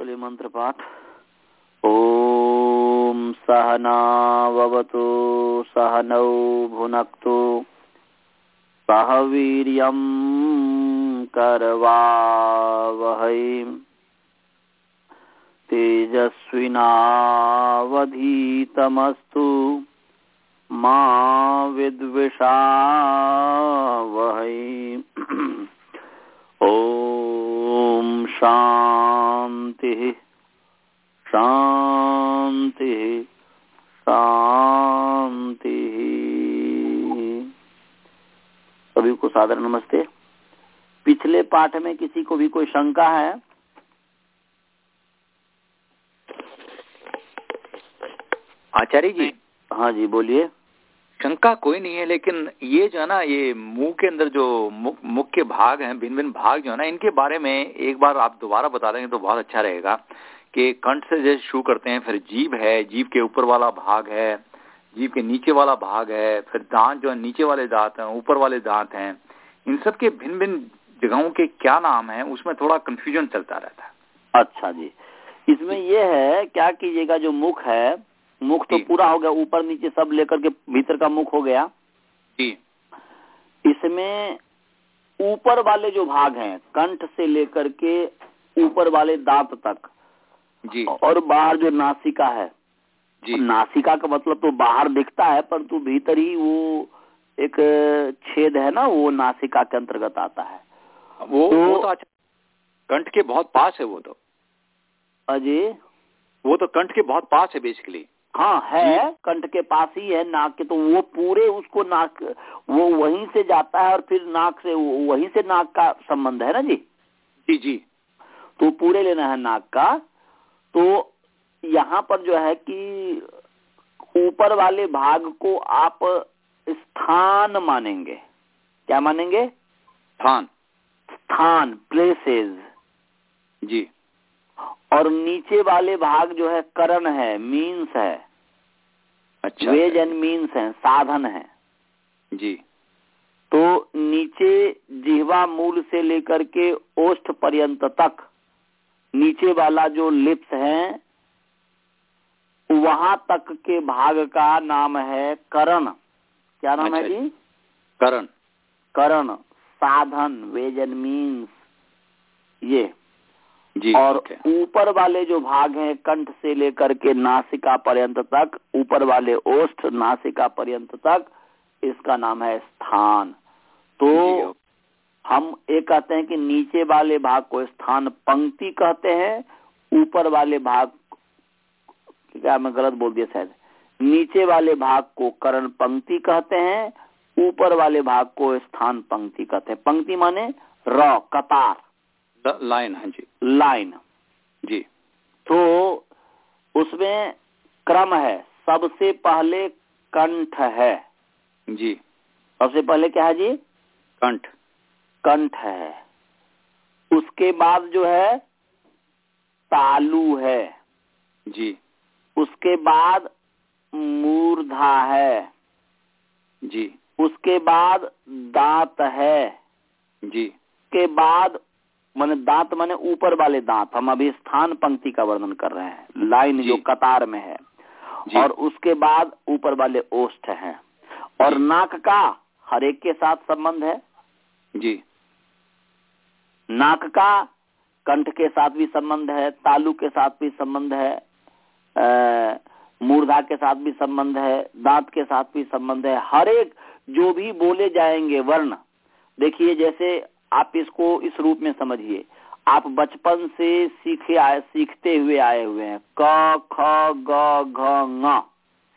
चलिए मंत्र पाठ। ओम सहनावतु सहनौ भुनक्तु। सह वीर्यं करवावहै। तेजस्विनावधीतमस्तु मा विद्विषावहै ॐ शान्तिः शान्तिः शान्तिः सभी को सादर नमस्ते। पिछले पाठ में किसी को भी कोई शंका है? आचार्य जी। हाँ जी बोलिए। शंका कोई नहीं है, लेकिन ये जो है ना, ये मुँह के अंदर जो मुख्य भाग हैं भिन्न भिन्न भाग जो है ना, इनके बारे में एक बार आप दोबारा बता देंगे तो बहुत अच्छा रहेगा कि कंठ से जैसे शुरू करते हैं, फिर जीभ है, जीभ के ऊपर वाला भाग है, जीभ के नीचे वाला भाग है, फिर दांत जो है नीचे वाले दांत हैं, ऊपर वाले दांत हैं, इन सब के भिन्न भिन्न जगहों के क्या नाम है, उसमें थोड़ा कंफ्यूजन चलता रहता है। अच्छा जी। इसमें ये है, क्या कीजिएगा, जो मुख है मुख तो पूरा हो गया ऊपर नीचे सब लेकर के भीतर का मुख हो गया। इसमें ऊपर वाले जो भाग हैं कंठ से लेकर के ऊपर वाले दांत तक जी। और बाहर जो नासिका है जी। नासिका का मतलब तो बाहर दिखता है परंतु भीतर ही वो एक छेद है ना वो नासिका के अंतर्गत आता है। वो तो- वो तो अच्छा कंठ के बहुत पास है वो तो। अजय वो तो कंठ के बहुत पास है बेसिकली हाँ है कंठ के पास ही है नाक के तो वो पूरे उसको नाक वो वहीं से जाता है और फिर नाक से वहीं से नाक का संबंध है ना जी? जी जी। तो पूरे लेना है नाक का। तो यहाँ पर जो है कि ऊपर वाले भाग को आप स्थान मानेंगे। क्या मानेंगे? स्थान। स्थान प्लेसेस जी। और नीचे वाले भाग जो है करण है मीन्स है। अच्छा। वेज एंड मीन्स है साधन है। जी। तो नीचे जिहवा मूल से लेकर के ओष्ठ पर्यंत तक नीचे वाला जो लिप्स है वहाँ तक के भाग का नाम है करण। क्या नाम है अच्छा जी? करण। करण साधन वेज एंड मीन्स ये। जी और ऊपर वाले जो भाग हैं कंठ से लेकर के नासिका पर्यंत तक ऊपर वाले ओष्ठ नासिका पर्यंत तक इसका नाम है स्थान। तो। हम ये कहते हैं कि नीचे वाले भाग को स्थान पंक्ति कहते हैं ऊपर वाले भाग क्या मैं गलत बोल दिया शायद? नीचे वाले भाग को करण पंक्ति कहते हैं ऊपर वाले भाग को स्थान पंक्ति कहते हैं। पंक्ति माने र कतार। लाइन हाँ जी, लाइन, जी। तो उसमें क्रम है, सबसे पहले कंठ है, जी। सबसे पहले क्या है जी? कंठ। कंठ है। उसके बाद जो है, तालू है, जी। उसके बाद मूर्धा है, जी। उसके बाद दांत है, जी। के बाद माने दांत माने ऊपर वाले दांत हम अभी स्थान पंक्ति का वर्णन कर रहे हैं। लाइन जो। कतार में है और उसके बाद ऊपर वाले ओष्ठ हैं। और नाक का हर एक के साथ संबंध है? जी। नाक का कंठ के साथ भी संबंध है तालु के साथ भी संबंध है मूर्धा के साथ भी संबंध है दांत के साथ भी संबंध है। हर एक जो भी बोले जाएँगे वर्ण देखिए जैसे आप इसको इस रूप में समझिए। आप बचपन से सीखे आए सीखते हुए आए हुए हैं। क ख ग घ ङ।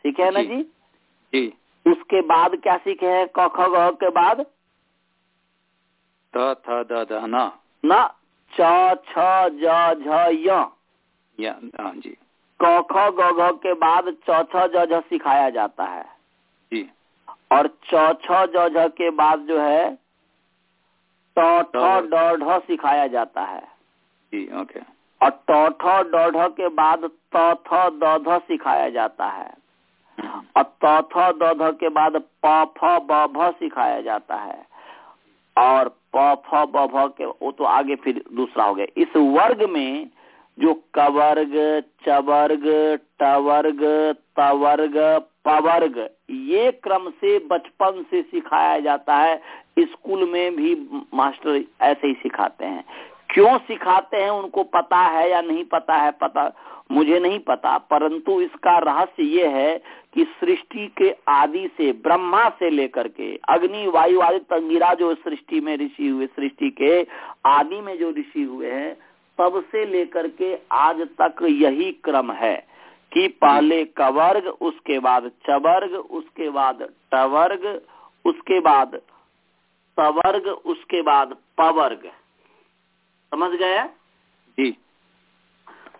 सीखे है ना जी। जी? जी। उसके बाद क्या सीखे हैं? क ख ग के बाद? त थ द द न। न च छ ज झ य हाँ जी। क ख ग घ के बाद च छ ज झ सिखाया जाता है। जी। और च छ ज झ के बाद जो है ट ठ ड सिखाया जाता है। जी ओके और ट ठ के बाद तथ थ द ध सिखाया जाता है। और त थ द ध के बाद प फ ब भ सिखाया जाता है। और प फ ब भ के वो तो आगे फिर दूसरा हो गया। इस वर्ग में जो कवर्ग चवर्ग टवर्ग तवर्ग पवर्ग ये क्रम से बचपन से सिखाया जाता है। स्कूल में भी मास्टर ऐसे ही सिखाते हैं। क्यों सिखाते हैं, उनको पता है या नहीं पता है, पता मुझे नहीं पता, परंतु इसका रहस्य ये है कि सृष्टि के आदि से, ब्रह्मा से लेकर के, अग्नि, वायु आदि तंगिरा जो सृष्टि में ऋषि हुए, सृष्टि के आदि में जो ऋषि हुए हैं, तब से लेकर के आज तक यही क्रम है कि पहले कवर्ग, उसके बाद चवर्ग, उसके बाद टवर्ग, उसके बाद तवर्ग उसके बाद पवर्ग। समझ गए? जी।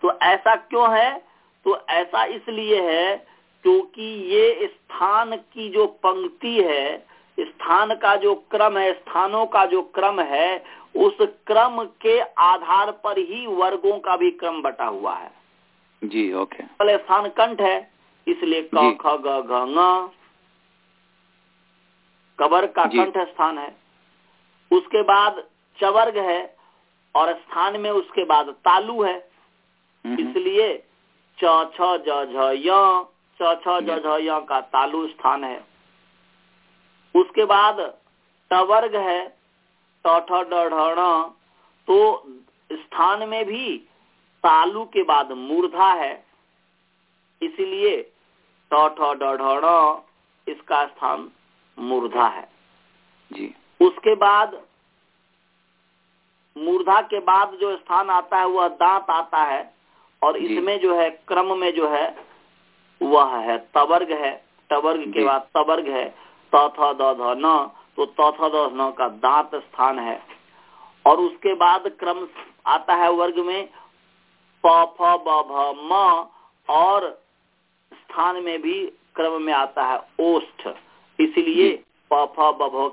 तो ऐसा क्यों है? तो ऐसा इसलिए है क्योंकि ये स्थान की जो पंक्ति है स्थान का जो क्रम है स्थानों का जो क्रम है उस क्रम के आधार पर ही वर्गों का भी क्रम बटा हुआ है। जी ओके। पहले स्थान कंठ है इसलिए क ख ग घ कबर का कंठ स्थान है। उसके बाद चवर्ग है और स्थान में उसके बाद तालु है। इसलिए च छ ज झ य च छ ज झ य का तालु स्थान है। उसके बाद टवर्ग है ट ठ ढ तो स्थान में भी तालु के बाद मूर्धा है। इसलिए ट ठ ड इसका स्थान मूर्धा है। जी। उसके बाद मूर्धा के बाद जो स्थान आता है वह दांत आता है और इसमें जो है क्रम में जो है वह है तवर्ग है। तवर्ग के बाद तवर्ग है। त थ द ध न तो त थ द न का दांत स्थान है। और उसके बाद क्रम आता है वर्ग में प फ ब भ म और स्थान में भी क्रम में आता है ओष्ठ। इसलिए प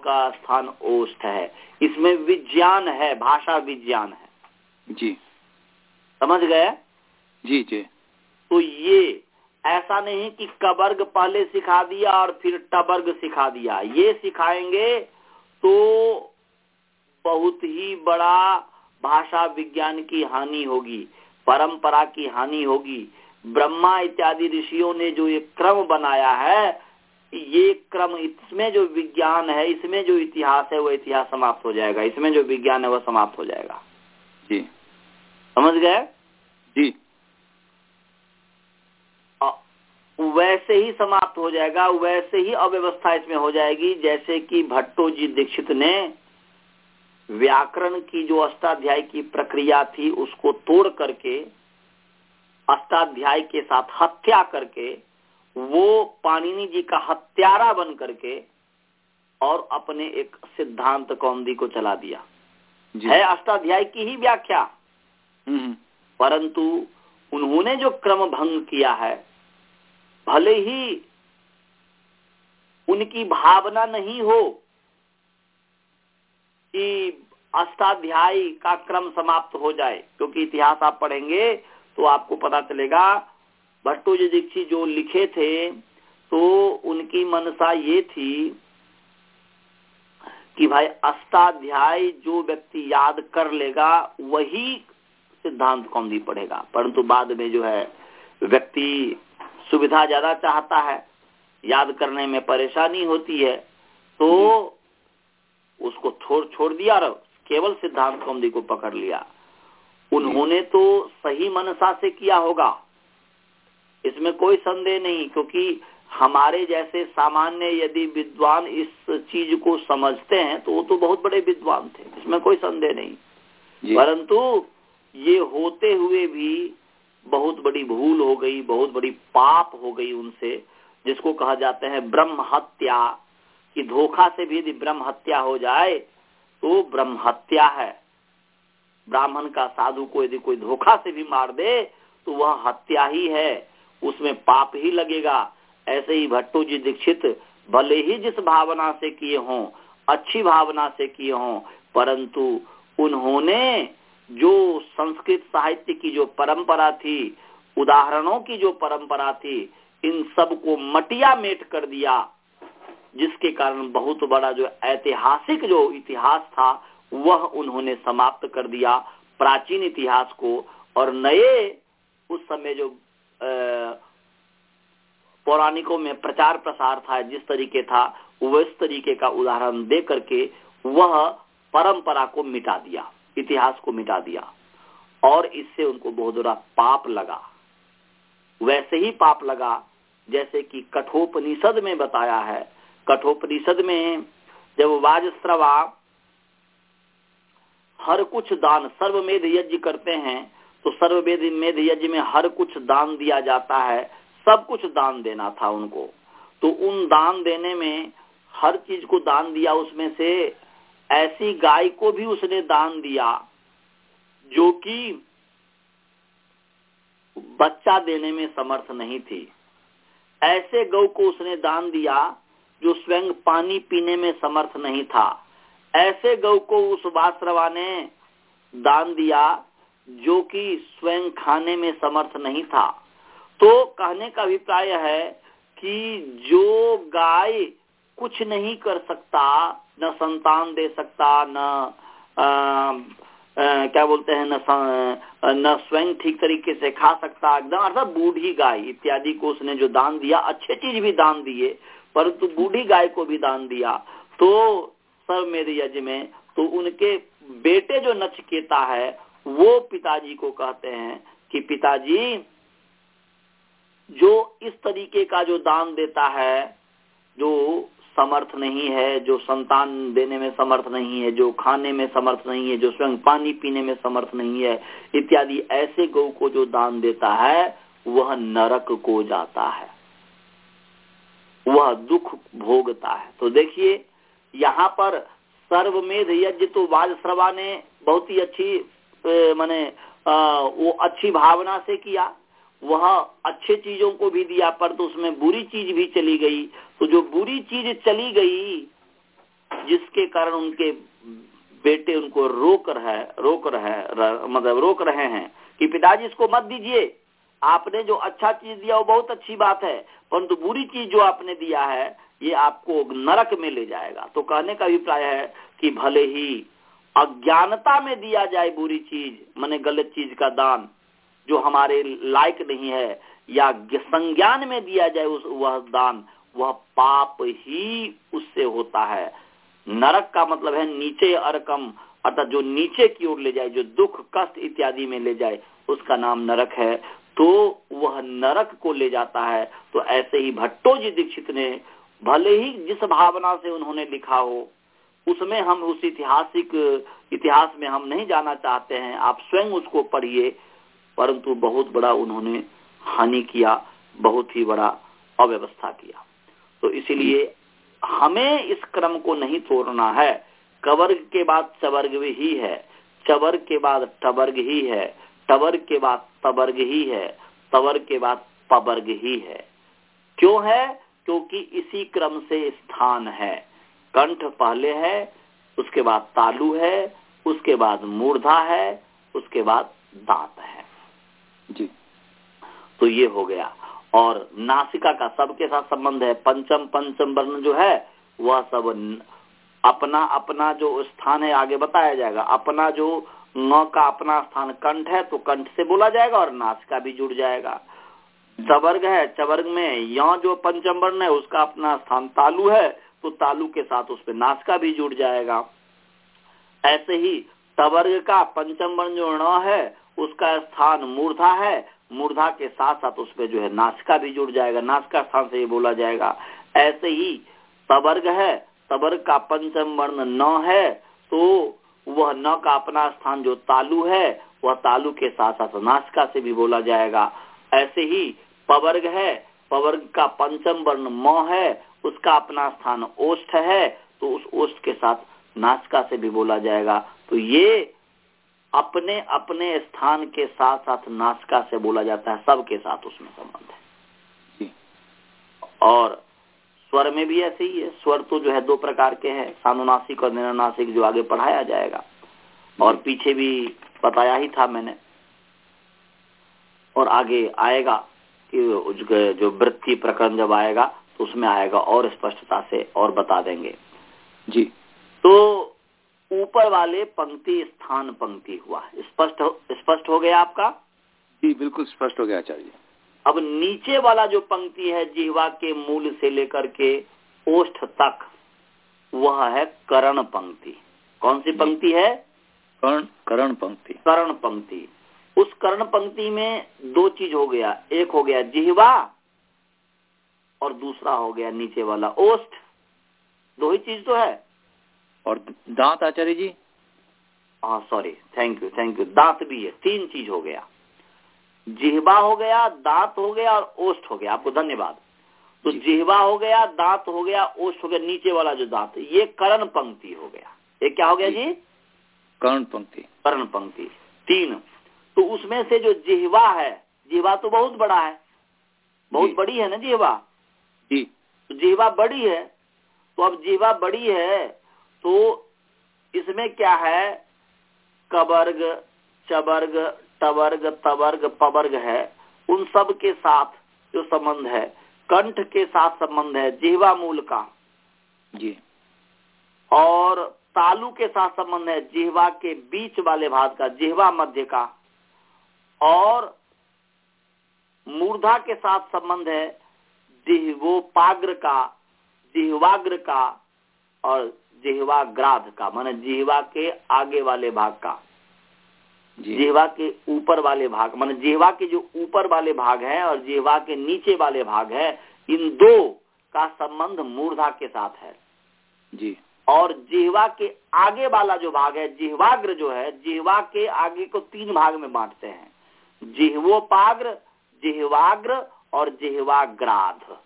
का स्थान ओष्ठ है। इसमें विज्ञान है भाषा विज्ञान है। जी। समझ गए? जी जी। तो ये ऐसा नहीं कि कबर्ग पहले सिखा दिया और फिर टबर्ग सिखा दिया। ये सिखाएँगे तो बहुत ही बड़ा भाषा विज्ञान की हानि होगी परंपरा की हानि होगी। ब्रह्मा इत्यादि ऋषियों ने जो ये क्रम बनाया है ये क्रम इसमें जो विज्ञान है इसमें जो इतिहास है वो इतिहास समाप्त हो जाएगा। इसमें जो विज्ञान है वह समाप्त हो जाएगा। जी। समझ गए? जी। वैसे ही समाप्त हो जाएगा वैसे ही अव्यवस्था इसमें हो जाएगी। जैसे कि भट्टो जी दीक्षित ने व्याकरण की जो अष्टाध्याय की प्रक्रिया थी उसको तोड़ करके अष्टाध्याय के साथ हत्या करके वो पाणिनि जी का हत्यारा बन करके और अपने एक सिद्धांत कौंदी को चला दिया। है अष्टाध्याय की ही व्याख्या। परंतु उन्होंने जो क्रम भंग किया है भले ही उनकी भावना नहीं हो कि अष्टाध्यायी का क्रम समाप्त हो जाए क्योंकि इतिहास आप पढ़ेंगे तो आपको पता चलेगा भट्टू जी दीक्षित जो लिखे थे तो उनकी मनसा ये थी कि भाई अष्टाध्याय जो व्यक्ति याद कर लेगा वही सिद्धांत कौंदी पढ़ेगा। परंतु बाद में जो है व्यक्ति सुविधा ज़्यादा चाहता है याद करने में परेशानी होती है तो उसको छोड़ छोड़ दिया और केवल सिद्धांत कौमदी को पकड़ लिया। उन्होंने तो सही मनसा से किया होगा। इसमें कोई संदेह नहीं क्योंकि हमारे जैसे सामान्य यदि विद्वान इस चीज़ को समझते हैं तो वो तो बहुत बड़े विद्वान थे इसमें कोई संदेह नहीं। परंतु ये होते हुए भी बहुत बड़ी भूल हो गई बहुत बड़ी पाप हो गई उनसे जिसको कहा जाते हैं ब्रह्म हत्या कि धोखा से भी यदि ब्रह्म हत्या हो जाए तो ब्रह्म हत्या है। ब्राह्मण का साधु को यदि कोई धोखा से भी मार दे तो वह हत्या ही है। उसमें पाप ही लगेगा। ऐसे ही भट्टू जी दीक्षित भले ही जिस भावना से किए हों, अच्छी भावना से किए हों, परंतु उन्होंने जो संस्कृत साहित्य की जो परंपरा थी, उदाहरणों की जो परंपरा थी, इन सबको मटिया मेट कर दिया, जिसके कारण बहुत बड़ा जो ऐतिहासिक जो इतिहास था, वह उन्होंने समाप्त कर दिया प्राचीन इतिहास को, और नए उस समय जो पौराणिकों में प्रचार प्रसार था, जिस तरीके था, उस तरीके का उदाहरण दे करके वह परंपरा को मिटा दिया, इतिहास को मिटा दिया। और इससे उनको बहुत बड़ा पाप लगा। वैसे ही पाप लगा, जैसे कि कठोपनिषद में बताया है। कठोपनिषद में जब वाजस्रवा, हर कुछ दान सर्वमेध यज्ञ करते हैं तो सर्ववेद मेध यज्ञ में हर कुछ दान दिया जाता है, सब कुछ दान देना था उनको। तो उन दान देने में, हर चीज़ को दान दिया उसमें से, ऐसी गाय को भी उसने दान दिया, जो कि बच्चा देने में समर्थ नहीं थी। ऐसे गौ को उसने दान दिया, जो स्वयं पानी पीने में समर्थ नहीं था। ऐसे गौ को उस बासरवा ने दान दिया जो कि स्वयं खाने में समर्थ नहीं था। तो कहने का अभिप्राय है कि जो गाय कुछ नहीं कर सकता न संतान दे सकता न आ, आ, क्या बोलते हैं न स्वयं ठीक तरीके से खा सकता एकदम अर्थात बूढ़ी गाय इत्यादि को उसने जो दान दिया अच्छे चीज़ भी दान दिए परंतु बूढ़ी गाय को भी दान दिया तो सर्व मेरे यज्ञ में तो उनके बेटे जो नचकेता है वो पिताजी को कहते हैं कि पिताजी, जो इस तरीके का जो दान देता है, जो समर्थ नहीं है, जो संतान देने में समर्थ नहीं है, जो खाने में समर्थ नहीं है, जो स्वयं पानी पीने में समर्थ नहीं है, इत्यादि ऐसे गौ को जो दान देता है, वह नरक को जाता है। वह दुख भोगता है। तो देखिए, यहाँ पर सर्वमेध यज्ञ तो वाजश्रवा ने बहुत ही अच्छी मैंने वो अच्छी भावना से किया, वह अच्छे चीज़ों को भी दिया, पर तो उसमें बुरी चीज़ भी चली गई। तो जो बुरी चीज़ चली गई, जिसके कारण उनके बेटे उनको रोक रहे रोक रहे मतलब रोक रहे हैं, कि पिताजी इसको मत दीजिए। आपने जो अच्छा चीज़ दिया, वो बहुत अच्छी बात है, परंतु बुरी चीज़ जो आपने दिया है, ये आपको नरक में ले जाएगा। तो कहने का अभिप्राय है कि भले ही अज्ञानता में दिया जाए बुरी चीज़, मैंने गलत चीज़ का दान, जो हमारे लायक नहीं है, या संज्ञान में दिया जाए उस, वह दान, वह पाप ही उससे होता है। नरक का मतलब है नीचे अरकम, अर्थात जो नीचे की ओर ले जाए, जो दुख, कष्ट इत्यादि में ले जाए, उसका नाम नरक है। तो वह नरक को ले जाता है। तो ऐसे ही भट्टो जी दीक्षित ने, भले ही जिस भावना से उन्होंने लिखा हो उसमें हम उस ऐतिहासिक इतिहास में हम नहीं जाना चाहते हैं। आप स्वयं उसको पढ़िए। परंतु बहुत बड़ा उन्होंने हानि किया, बहुत ही बड़ा अव्यवस्था किया। तो इसीलिए हमें इस क्रम को नहीं तोड़ना है। कवर्ग के बाद चवर्ग ही है। चवर्ग के बाद टवर्ग ही है। टवर्ग के बाद तवर्ग ही है। तवर्ग के बाद पवर्ग ही है। क्यों है? क्योंकि इसी क्रम से स्थान है। कंठ पहले है उसके बाद तालु है उसके बाद मूर्धा है उसके बाद दांत है। जी। तो ये हो गया। और नासिका का सबके साथ संबंध है। पंचम पंचम वर्ण जो है वह सब अपना अपना जो स्थान है आगे बताया जाएगा। अपना जो न का अपना स्थान कंठ है तो कंठ से बोला जाएगा और नासिका भी जुड़ जाएगा। चवर्ग है चवर्ग में यहाँ जो पंचम वर्ण है उसका अपना स्थान तालु है तो तालु के साथ उस पर नासका भी जुड़ जाएगा। ऐसे ही तवर्ग का पंचम वर्ण जो ण है, उसका स्थान मूर्धा है। मूर्धा के साथ साथ उस पर जो है नासका भी जुड़ जाएगा। नासका स्थान से ये बोला जाएगा। ऐसे ही तवर्ग है तवर्ग का पंचम वर्ण न है तो वह न का अपना स्थान जो तालु है, वह तालु के साथ साथ नासका से भी बोला जाएगा। ऐसे ही पवर्ग है पवर्ग का पंचम वर्ण म है उसका अपना स्थान ओष्ठ है तो उस ओष्ठ के साथ नाचका से भी बोला जाएगा। तो ये अपने अपने स्थान के साथ साथ नाचका से बोला जाता है सबके साथ उसमें संबंध है। और स्वर में भी ऐसे ही है। स्वर तो जो है दो प्रकार के हैं सानुनासिक और निरनासिक जो आगे पढ़ाया जाएगा। और पीछे भी बताया ही था मैंने। और आगे आएगा कि जो वृत्ति प्रकरण जब आएगा उसमें आएगा और स्पष्टता से और बता देंगे। जी। तो ऊपर वाले पंक्ति स्थान पंक्ति हुआ। स्पष्ट स्पष्ट हो गया आपका? जी बिल्कुल स्पष्ट हो गया आचार्य अब नीचे वाला जो पंक्ति है जिहवा के मूल से लेकर के ओष्ठ तक वह है करण पंक्ति। कौन सी पंक्ति है? कर्ण करण पंक्ति। करण पंक्ति। उस कर्ण पंक्ति में दो चीज़ हो गया। एक हो गया जिहवा और दूसरा हो गया नीचे वाला ओष्ठ दो ही चीज़ तो है। और दांत आचार्य जी? हाँ sorry thank you thank you दांत भी है तीन चीज़ हो गया। जिहबा हो गया दांत हो गया और ओस्ट हो गया। आपको धन्यवाद। तो जिहबा हो गया दांत हो गया ओष्ठ हो गया नीचे वाला जो दांत ये करण पंक्ति हो गया। ये क्या हो गया जी। कर्ण पंक्ति। कर्ण पंक्ति। तीन। तो उसमें से जो जिहवा है जिहवा तो बहुत बड़ा है। बहुत बड़ी है ना जिहवा? जी। तो जिहवा बड़ी है तो अब जीवा बड़ी है तो इसमें क्या है? कबर्ग चबर्ग टवर्ग तवर्ग पवर्ग है। उन सब के साथ जो संबंध है कंठ के साथ संबंध है जिहवा मूल का। जी। और तालु के साथ संबंध है जिहवा के बीच वाले भाग का जिहवा मध्य का। और मूर्धा के साथ संबंध है जिहवोपाग्र का जिहवाग्र का और जिहवाग्राध का माने जिहवा के आगे वाले भाग का। जिहवा के ऊपर वाले भाग माने जिहवा के जो ऊपर वाले भाग है और जिहवा के नीचे वाले भाग है इन दो का संबंध मूर्धा के साथ है। जी। और जिहवा के आगे वाला जो भाग है जिहवाग्र जो है जिहवा के आगे को तीन भाग में बांटते हैं। जिहवोपाग्र जिहवाग्र और जिहवाग्राध।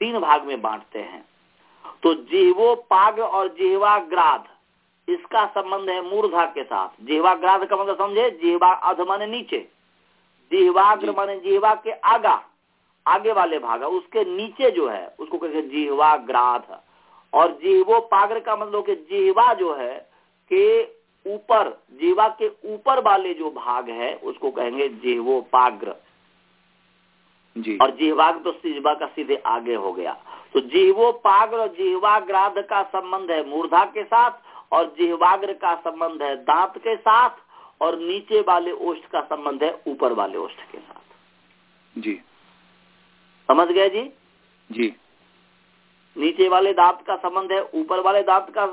तीन भाग में बांटते हैं। तो जिहवोपाग्र और जिहवाग्राध इसका संबंध है मूर्धा के साथ। जिहवाग्राध का मतलब समझे जिहवा अध माने नीचे। जिहवाग्र माने जिहवा के आगा आगे वाले भाग। उसके नीचे जो है उसको कहते हैं जिहवाग्राध। और जिहवो पाग्र का मतलब कि जिहवा जो है के ऊपर जीवा के ऊपर वाले जो भाग है उसको कहेंगे जिहवो पाग्र जी और जिहवाग तो जिहवा का सीधे आगे हो गया। तो जिहवो पाग्र और जिहवाग्राध का संबंध है मूर्धा के साथ और जिहवाग्र का संबंध है दांत के साथ और नीचे वाले ओष्ठ का संबंध है ऊपर वाले ओष्ठ के साथ। जी। समझ गए जी? जी। नीचे वाले दांत का संबंध है ऊपर वाले दांत का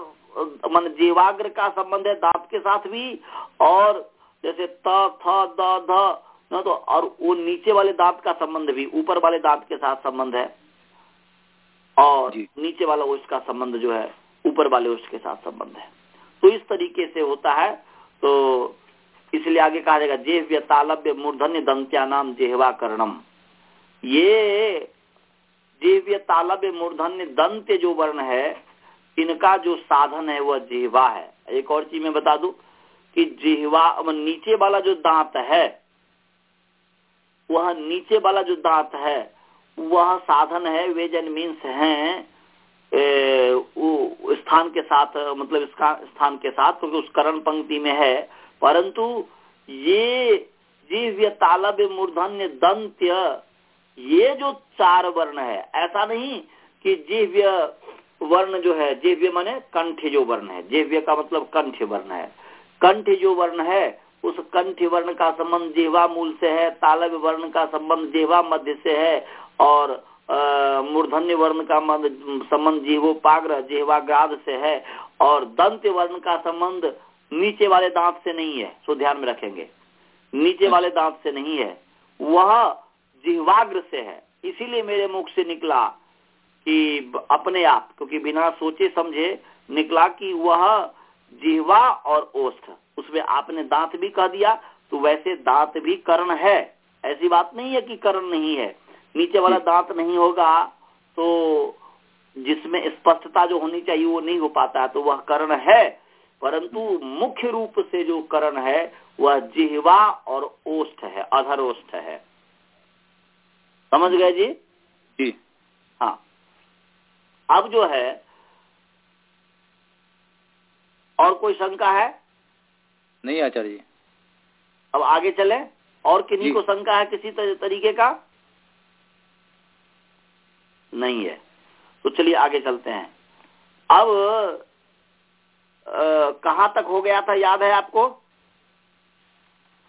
मन जीवाग्र का संबंध है दांत के साथ भी और जैसे त थ द ध न तो और वो नीचे वाले दांत का संबंध भी ऊपर वाले दांत के साथ संबंध है और नीचे वाला ओष्ठ का संबंध जो है ऊपर वाले ओष्ठ के साथ संबंध है। तो इस तरीके से होता है तो इसलिए आगे कहा जाएगा जेव्य तालव्य मूर्धन्य दंत्या नाम जेहवा कर्णम ये जीव्य तालव्य मूर्धन्य दंत्य जो वर्ण है इनका जो साधन है वह जिहवा है। एक और चीज़ मैं बता दू कि जिहवा नीचे वाला जो दांत है वह नीचे वाला जो दांत है वह साधन है वेज एंड मीन्स है ए, वो स्थान के साथ मतलब इसका स्थान के साथ क्योंकि उस करण पंक्ति में है। परंतु ये जीव्य तालव्य मूर्धन्य दंत्य ये जो चार वर्ण है ऐसा नहीं कि जिव्य वर्ण जो है जिव्य माने कंठ जो वर्ण है जिव्य का मतलब कंठ वर्ण है। कंठ जो वर्ण है उस कंठ वर्ण का संबंध जिहवा मूल से है, तालव्य वर्ण का संबंध जिहवा मध्य से है, और मूर्धन्य वर्ण का संबंध जिहवोपाग्र जिहवाग्राध से है, और दंत वर्ण का संबंध नीचे वाले दांत से नहीं है, सो ध्यान में रखेंगे। नीचे वाले दांत से नहीं है, वह जिहवाग्र से है। इसीलिए मेरे मुख से निकला कि अपने आप, क्योंकि बिना सोचे समझे निकला कि वह जिहवा और ओष्ठ। उसमें आपने दांत भी कह दिया तो वैसे दांत भी कर्ण है। ऐसी बात नहीं है कि कर्ण नहीं है। नीचे वाला दांत नहीं होगा तो जिसमें स्पष्टता जो होनी चाहिए वो नहीं हो पाता है तो वह कर्ण है। परंतु मुख्य रूप से जो कर्ण है वह जिहवा और ओष्ठ है अधर ओष्ठ है। समझ गए जी? जी। हाँ। अब जो है और कोई शंका है? नहीं आचार्य जी। अब आगे चले। और किन्हीं को शंका है किसी तर- तरीके का? नहीं है। तो चलिए आगे चलते हैं। अब कहा तक हो गया था? याद है आपको?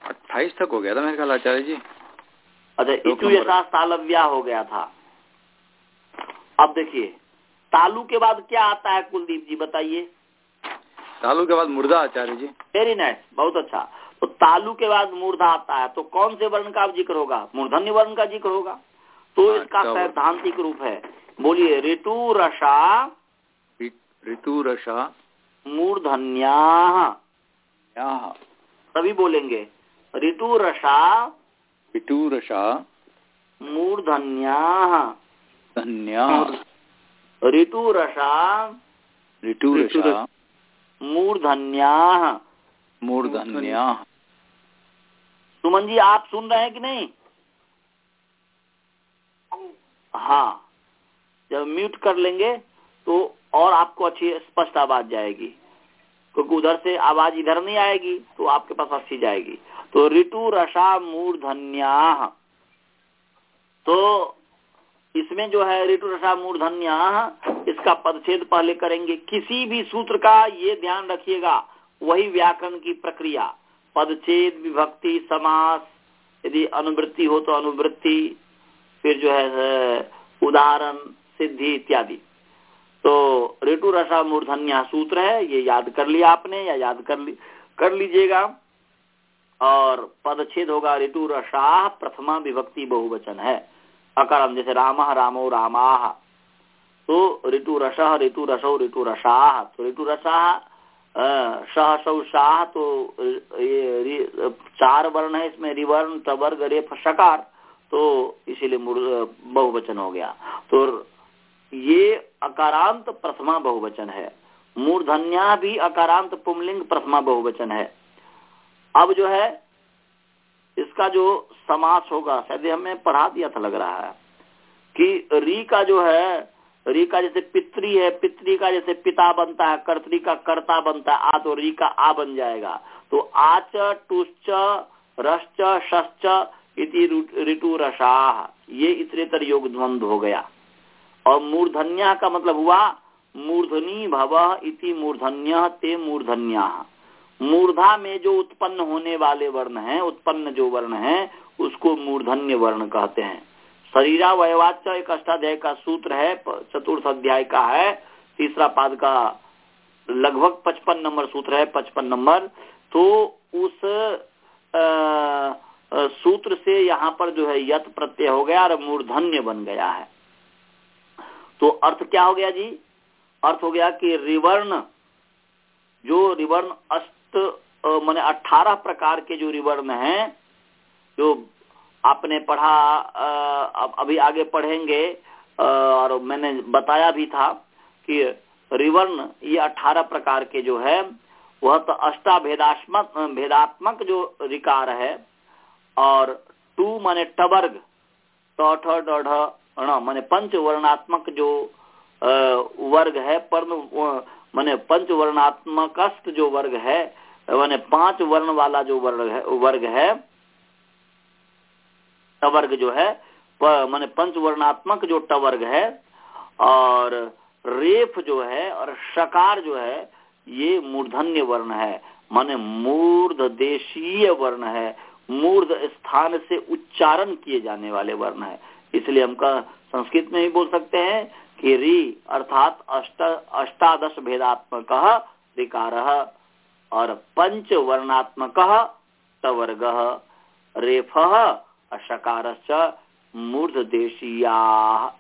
अट्ठाईस तक हो गया था मेरे ख्याल आचार्य जी। अच्छा इचु यशा तालव्या हो गया था। अब देखिए तालु के बाद क्या आता है कुलदीप जी बताइए। तालु के बाद मुर्दा आचार्य जी। वेरी नाइस बहुत अच्छा। तो तालु के बाद मूर्धा आता है तो कौन से वर्ण का ज़िक्र होगा? मूर्धन्य वर्ण का ज़िक्र होगा? तो हाँ, इसका सैद्धांतिक रूप है। बोलिए ऋतु रसा ऋतु रसा मूर्धन्या सभी बोलेंगे। ऋतु रसा ऋतु रसा मूर्धन्या। धन्या। ऋतु रसा ऋतु रसा मूर्धन्या। मूर्धन्या। सुमन जी आप सुन रहे हैं कि नहीं? हाँ। जब म्यूट कर लेंगे तो और आपको अच्छी स्पष्ट आवाज़ जाएगी। क्योंकि उधर से आवाज़ इधर नहीं आएगी तो आपके पास अच्छी जाएगी। तो ऋतु रसा मूर्धन्या। तो इसमें जो है ऋतु रसा मूर्धन्या इसका पदछेद पहले करेंगे। किसी भी सूत्र का ये ध्यान रखिएगा, वही व्याकरण की प्रक्रिया। पदछेद, विभक्ति, समास, यदि अनुवृत्ति हो तो अनुवृत्ति, फिर जो है उदाहरण, सिद्धि इत्यादि। तो ऋतु रसा मूर्धन्या सूत्र है, ये याद कर लिया आपने या याद कर ली, कर लीजिएगा। और पदच्छेद होगा ऋतु रसा, प्रथमा विभक्ति बहुवचन है। अकरम जैसे राम, रामो रामा। तो ऋतु रस, ऋतु रसो, ऋतु रसा। तो ऋतु रसा सह सौ शाह तो ये चार वर्ण है इसमें, रिवर्ण तवर्ग रेफ शकार तो इसीलिए बहुवचन हो गया। तो ये अकारांत प्रथमा बहुवचन है। मूर्धन्या भी अकारांत पुमलिंग प्रथमा बहुवचन है। अब जो है, इसका जो समास होगा, शायद हमें पढ़ा दिया था लग रहा है, कि री का जो है री का जैसे पित्री है पित्री का जैसे पिता बनता है कर्तरी का कर्ता बनता है, आ तो री का आ बन जाएगा। तो आच टुश्च रश्च शश्च इति ऋतु रसाह ये इतरेतर योग द्वंद हो गया। और मूर्धन्या का मतलब हुआ, मूर्धनी भव इति मूर्धन्य ते मूर्धन्या। मूर्धा में जो उत्पन्न होने वाले वर्ण हैं, उत्पन्न जो वर्ण हैं, उसको मूर्धन्य वर्ण कहते हैं। शरीरा वयवाच एक अष्टाध्याय का सूत्र है चतुर्थ अध्याय का है तीसरा पाद का लगभग पचपन नंबर सूत्र है पचपन नंबर। तो उस आ, सूत्र से यहाँ पर जो है यत प्रत्यय हो गया और मूर्धन्य बन गया है। तो अर्थ क्या हो गया जी? अर्थ हो गया कि रिवर्ण जो रिवर्ण अष्ट मैंने अठारह प्रकार के जो रिवर्ण हैं जो आपने पढ़ा अब, अभी आगे पढ़ेंगे और मैंने बताया भी था कि रिवर्ण ये अठारह प्रकार के जो है, वह तो अष्टा भेदात्मक भेदात्मक जो रिकार है, और टू माने टठ डढ़ माने पंच वर्णात्मक जो वर्ग है, पर्ण माने पंच वर्णात्मक जो वर्ग है, माने पाँच वर्ण वाला जो वर्ग है वर्ग है टवर्ग जो है माने पंचवर्णात्मक जो टवर्ग है, और रेफ जो है, और शकार जो है, ये मूर्धन्य वर्ण है। माने मूर्ध देशीय वर्ण है। मूर्ध स्थान से उच्चारण किए जाने वाले वर्ण है। इसलिए हम का संस्कृत में ही बोल सकते हैं कि री अर्थात अष्ट, अष्टादश भेदात्मक ऋकार और पंच वर्णात्मक तवर्ग, रेफ अशकार मूर्ध देशीया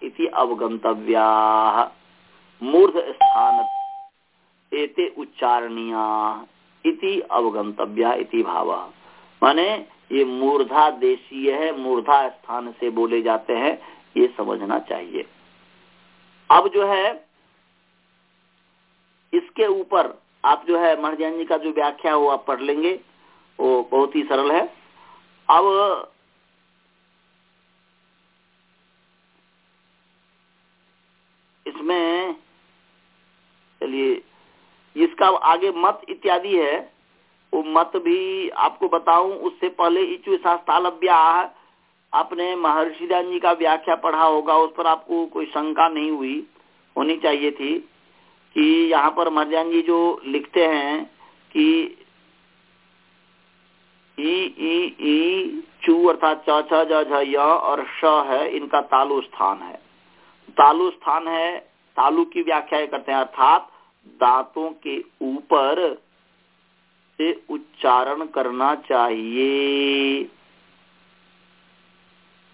इति अवगंतव्या मूर्ध स्थान एते उच्चारणीया इति अवगंतव्या इति भाव। माने ये मूर्धा देशीय है मूर्धा स्थान से बोले जाते हैं, ये समझना चाहिए। अब जो है, इसके ऊपर आप जो है, महर्जन जी का जो व्याख्या हो आप पढ़ लेंगे, वो बहुत ही सरल है। अब इसमें चलिए इसका आगे मत इत्यादि है, वो मत भी आपको बताऊँ, उससे पहले इचु शास्त्रालभ्या आपने महर्षि जी का व्याख्या पढ़ा होगा, उस पर आपको कोई शंका नहीं हुई, होनी चाहिए थी कि यहाँ पर महर्जान जी जो लिखते हैं कि ई ई ई, चू अर्थात च, छ य और श है, इनका तालु स्थान है। तालु स्थान है, तालु की व्याख्या करते हैं, अर्थात दांतों के ऊपर से उच्चारण करना चाहिए।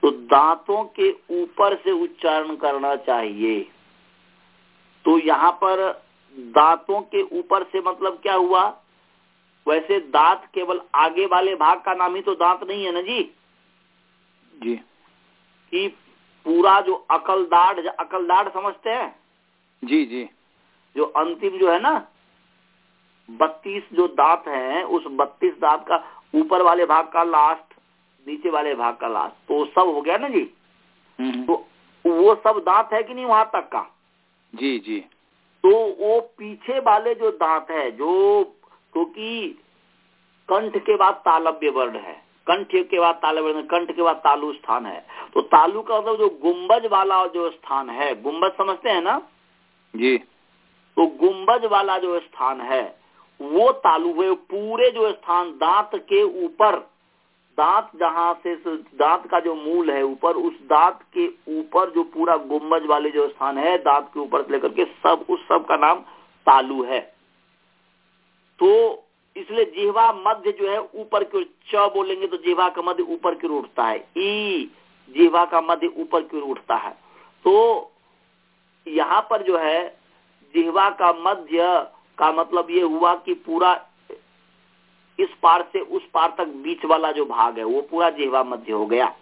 तो दांतों के ऊपर से उच्चारण करना चाहिए। तो यहाँ पर दांतों के ऊपर से मतलब क्या हुआ? वैसे दांत केवल आगे वाले भाग का नाम ही तो दांत नहीं है ना जी? जी। कि पूरा जो अकलदाढ़ अकलदाढ़ समझते हैं? जी जी। जो अंतिम जो है ना बत्तीस जो दांत हैं उस बत्तीस दांत का ऊपर वाले भाग का लास्ट नीचे वाले भाग का लास्ट तो सब हो गया ना जी? हम्म, तो वो सब दांत है कि नहीं वहाँ तक का? जी जी। तो वो पीछे वाले जो दांत है जो क्योंकि कंठ के बाद तालव्य वर्ण है कंठ के बाद तालव्य वर्ण कंठ के बाद तालु स्थान है। तो तालु का मतलब जो गुम्बज वाला जो स्थान है गुम्बज समझते हैं ना? जी। तो गुम्बज वाला जो स्थान है, वो तालु हुए पूरे जो स्थान दांत के ऊपर, दांत जहाँ से दांत का जो मूल है ऊपर, उस दांत के ऊपर जो पूरा गुम्बज वाले जो स्थान है, दांत के ऊपर से लेकर के सब, उस सब का नाम तालु है। तो इसलिए जिहवा मध्य जो है, ऊपर की ओर च बोलेंगे तो जिहवा का मध्य ऊपर की ओर उठता है। ई जिहवा का मध्य ऊपर की ओर उठता है। तो यहाँ पर जो है जिहवा का मध्य का मतलब ये हुआ कि पूरा इस पार से उस पार तक बीच वाला जो भाग है, वो पूरा जिहवा मध्य हो गया।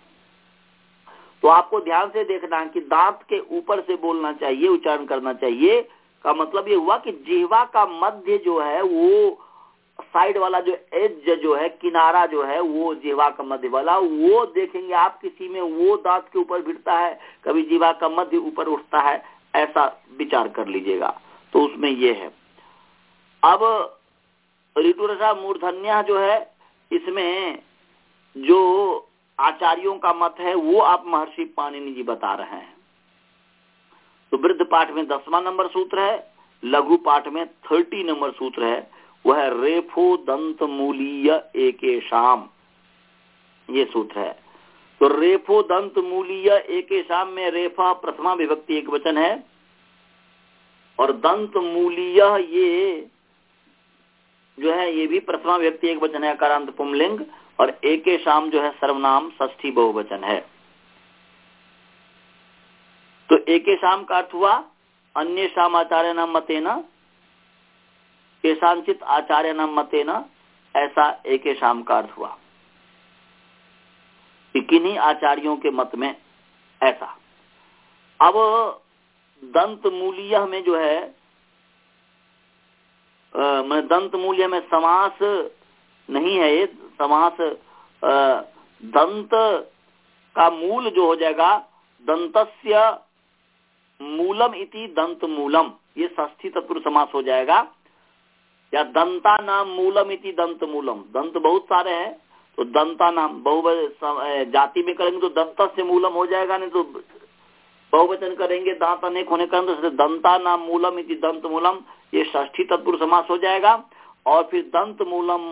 तो आपको ध्यान से देखना है कि दांत के ऊपर से बोलना चाहिए, उच्चारण करना चाहिए। का मतलब ये हुआ कि जिहवा का मध्य जो है, वो साइड वाला जो एज जो है, किनारा जो है, वो जिहवा का मध्य वाला, वो देखेंगे आप किसी में वो दांत के ऊपर भिड़ता है, कभी जिहवा का मध्य ऊपर उठता है ऐसा विचार कर लीजिएगा। तो उसमें ये है। अब ऋतु ऋतुरसा मूर्धन्या जो है, इसमें जो आचार्यों का मत है, वो आप महर्षि पाणिनि जी बता रहे हैं। तो वृद्ध पाठ में दसवां नंबर सूत्र है, लघु पाठ में थर्टी नंबर सूत्र है, वह है रेफो दंत मूलीय एक शाम ये सूत्र है। तो रेफो दंत मूलीय एक शाम में रेफा प्रथमा विभक्ति एक वचन है। और दंत मूलीय ये जो है, ये भी प्रथमा व्यक्ति एक वचन है, अकारांत पुमलिंग और एक शाम जो है, सर्वनाम ष्ठी बहुवचन है। तो एक शाम का अर्थ हुआ, अन्य शाम आचार्य नाम मतेना केशांचित आचार्य नाम मतेना, ऐसा एक शाम का अर्थ हुआ। किन्हीं आचार्यों के मत में ऐसा। अब दंत मूल्य में जो है मैं दंत मूल्य में समास नहीं है, ये समास दंत का मूल जो हो जाएगा, दंतस्य मूलम इति दंत मूलम, ये ष्ठी तत्पुरुष समास हो जाएगा। या दंता नाम मूलम इति दंत मूलम। दंत बहुत सारे हैं तो दंता नाम बहु जाति में करेंगे तो दंत से मूलम हो जाएगा, नहीं तो बहुवचन करेंगे, दांत अनेक होने का तो दंता नाम मूलम इति दंत मूलम, ये ष्ठी तत्पुरुष समास हो जाएगा। और फिर दंत मूलम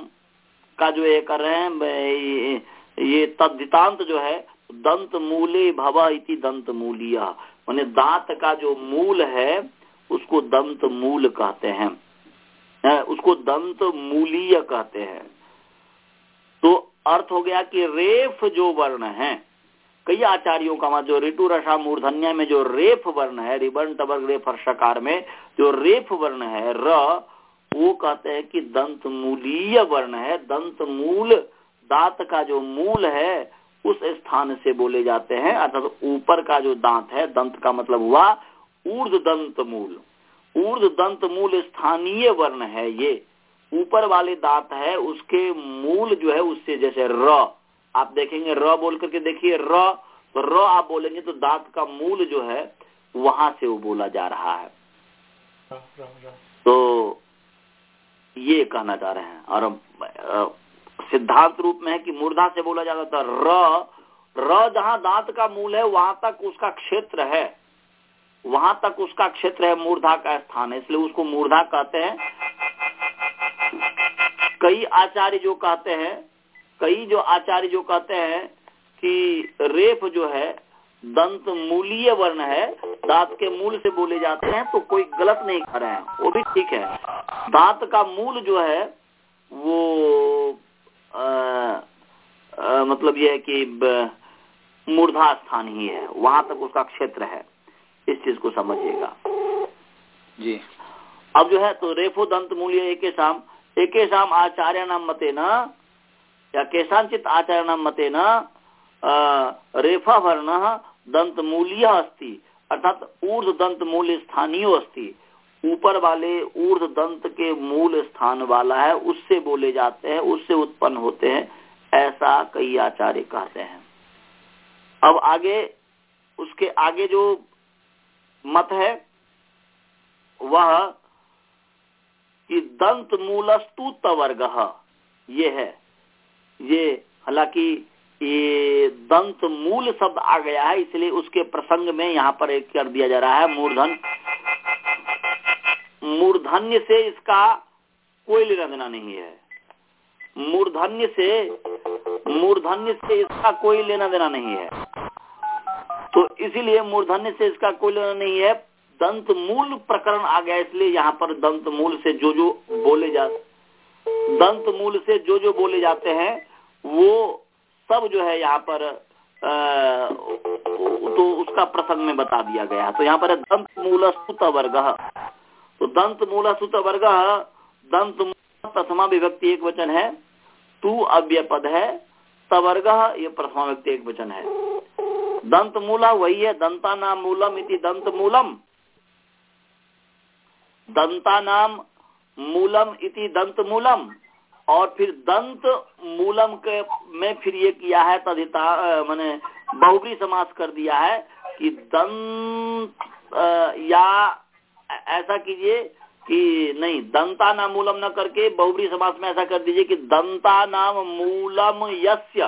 का जो ये कर रहे हैं ये तद्धितांत जो है, दंत मूले भव इति दंत मूलिया। मैंने दांत का जो मूल है, उसको दंत मूल कहते हैं। उसको दंत मूलीय कहते हैं। तो अर्थ हो गया कि रेफ जो वर्ण है, कई आचार्यों का मत जो ऋतु, रसा, मूर्धन्या में जो रेफ वर्ण है, रिबन टबर्ग रेफ हर्षकार में जो रेफ वर्ण है, र, वो कहते हैं कि दंत मूलीय वर्ण है दंत मूल दांत का जो मूल है, उस स्थान से बोले जाते हैं, अर्थात ऊपर का जो दांत है, दंत का मतलब हुआ ऊर्ध दंत मूल ऊर्ध दंत मूल स्थानीय वर्ण है ये। ऊपर वाले दांत है, उसके मूल जो है, उससे जैसे र। आप देखेंगे, र बोल करके देखिए, र। तो र आप बोलेंगे तो दांत का मूल जो है, वहाँ से वो बोला जा रहा है। तो ये कहना चाह रहे हैं। और सिद्धांत रूप में है कि मूर्धा से बोला जाता था र। र जहाँ दांत का मूल है, वहाँ तक उसका क्षेत्र है। वहाँ तक उसका क्षेत्र है मूर्धा का स्थान। है इसलिए उसको मूर्धा कहते हैं। कई आचार्य जो कहते हैं कई जो आचार्य जो कहते हैं कि रेफ जो है दंत मूलीय वर्ण है दांत के मूल से बोले जाते हैं तो कोई गलत नहीं कर रहे हैं वो भी ठीक है। दांत का मूल जो है वो आ, आ, मतलब यह है कि मूर्धा स्थान ही है वहाँ तक उसका क्षेत्र है इस चीज़ को समझिएगा। जी। अब जो है तो रेफो दंत मूल्य एक शाम एक शाम आचार्य नाम मते न या केशांचित आचार्य नाम मते न रेफा वर्ण दंत मूल्य अस्ति। अर्थात ऊर्ध दंत मूल्य स्थानीय अस्ति। ऊपर वाले ऊर्ध दंत के मूल स्थान वाला है, उससे बोले जाते हैं, उससे उत्पन्न होते हैं। ऐसा कई आचार्य कहते हैं। अब आगे, उसके आगे जो मत है, वह कि दंत मूलस्तु तवर्ग। ये है। ये हालाँकि ये दंत मूल शब्द आ गया है, इसलिए उसके प्रसंग में यहाँ पर एक कर दिया जा रहा है, मूर्धन। मूर्धन्य से इसका कोई लेना देना नहीं है। मूर्धन्य से मूर्धन्य से इसका कोई लेना देना नहीं है। तो इसीलिए मूर्धन्य से इसका कोई लेना नहीं है। दंत मूल प्रकरण आ गया इसलिए यहाँ पर दंत मूल से जो जो बोले जा दंत मूल से जो जो बोले जाते हैं वो सब जो है यहाँ पर आ, तो उसका प्रसंग में बता दिया गया तो यहाँ पर है दंत मूल सुत वर्ग। तो दंत मूल सुत वर्ग दंत प्रथमा विभक्ति एक वचन है तू अव्य पद है तवर्ग ये प्रथमा व्यक्ति एक वचन है। दंत मूला वही है दंता नाम मूलम इति दंत मूलम। दंता नाम मूलम इति दंत मूलम। और फिर दंत मूलम के में फिर ये किया है, तदिता मैंने बहुबरी समास कर दिया है कि दंत या ऐसा कीजिए कि नहीं दंता नाम मूलम न करके बहुबरी समास में ऐसा कर दीजिए कि दंता नाम मूलम यस्य।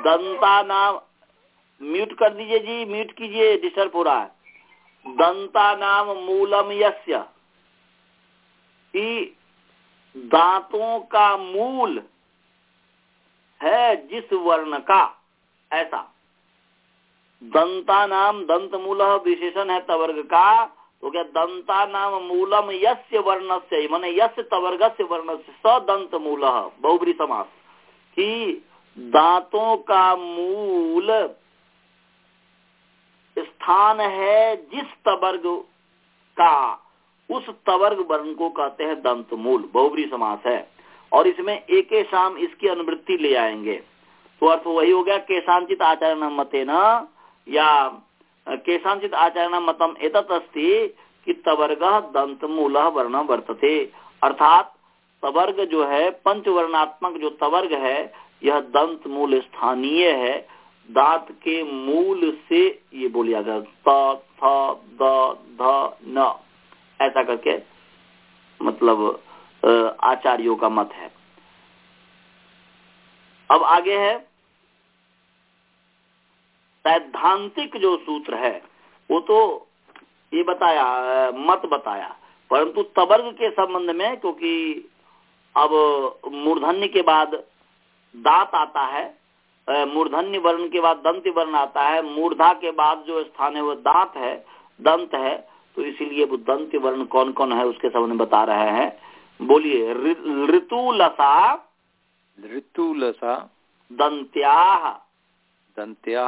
दंता नाम म्यूट कर दीजिए जी, म्यूट कीजिए, डिस्टर्ब हो रहा है। दंता नाम मूलम यस्य। दांतों का मूल है जिस वर्ण का, ऐसा। दंता नाम दंत मूल विशेषण है तवर्ग का तो क्या दंता नाम मूलम यस्य वर्ण से मान यस्य तवर्ग से वर्ण से सदंत मूल बहुबरी समास। कि दांतों का मूल स्थान है जिस तवर्ग का, उस तवर्ग वर्ण को कहते हैं दंत मूल बहुबरी समास है। और इसमें एक शाम इसकी अनुवृत्ति ले आएँगे। तो अर्थ वही हो गया, केशांचित आचरण न या केशांचित आचरण मतम एतत अस्ति कि तवर्ग दंत मूल वर्ण वर्तते। अर्थात तवर्ग जो है, पंचवर्णात्मक जो तवर्ग है, यह दंत मूल स्थानीय है। दांत के मूल से ये बोलिया गया त, थ, द, ध, न। ऐसा करके मतलब आचार्यों का मत है। अब आगे है, सैद्धांतिक जो सूत्र है, वो तो ये बताया मत बताया। परंतु तबर्ग के संबंध में, क्योंकि अब मूर्धन्य के बाद दांत आता है मूर्धन्य वर्ण के बाद दंत वर्ण आता है। मूर्धा के बाद जो स्थान है वो दांत है दंत है। तो इसीलिए वो दंत वर्ण कौन कौन है उसके संबंध में बता रहे हैं। बोलिए ऋतु लसा ऋतु लसा दंत्या दंत्या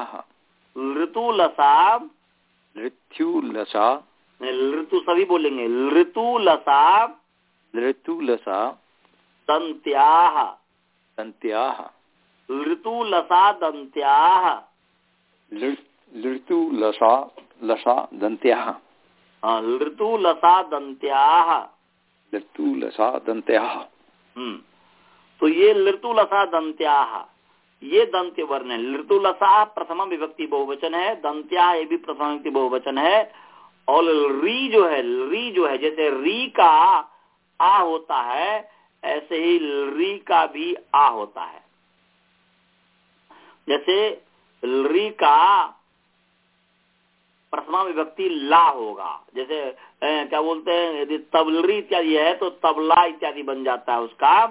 ऋतु लसा ऋतु लसा ऋतु सभी बोलेंगे। ऋतु लसा ऋतु लसा दंत्या दंत्या ऋतु लसा दंत्या। ऋतु लसा लसा दंत्या। ऋतु लसा दंत्या। ऋतु लसा दंत्या। तो ये ऋतु लसा दंत्या ये दंत्य वर्ण है। ऋतु लसा प्रथम विभक्ति बहुवचन है दंत्या ये भी प्रथम विभक्ति बहुवचन है। और री जो है री जो है जैसे री का आ होता है ऐसे ही री का भी आ होता है। जैसे री का प्रथमा विभक्ति ला होगा। जैसे क्या बोलते हैं, यदि तबलरी इत्यादि है तो तबला इत्यादि बन जाता है उसका।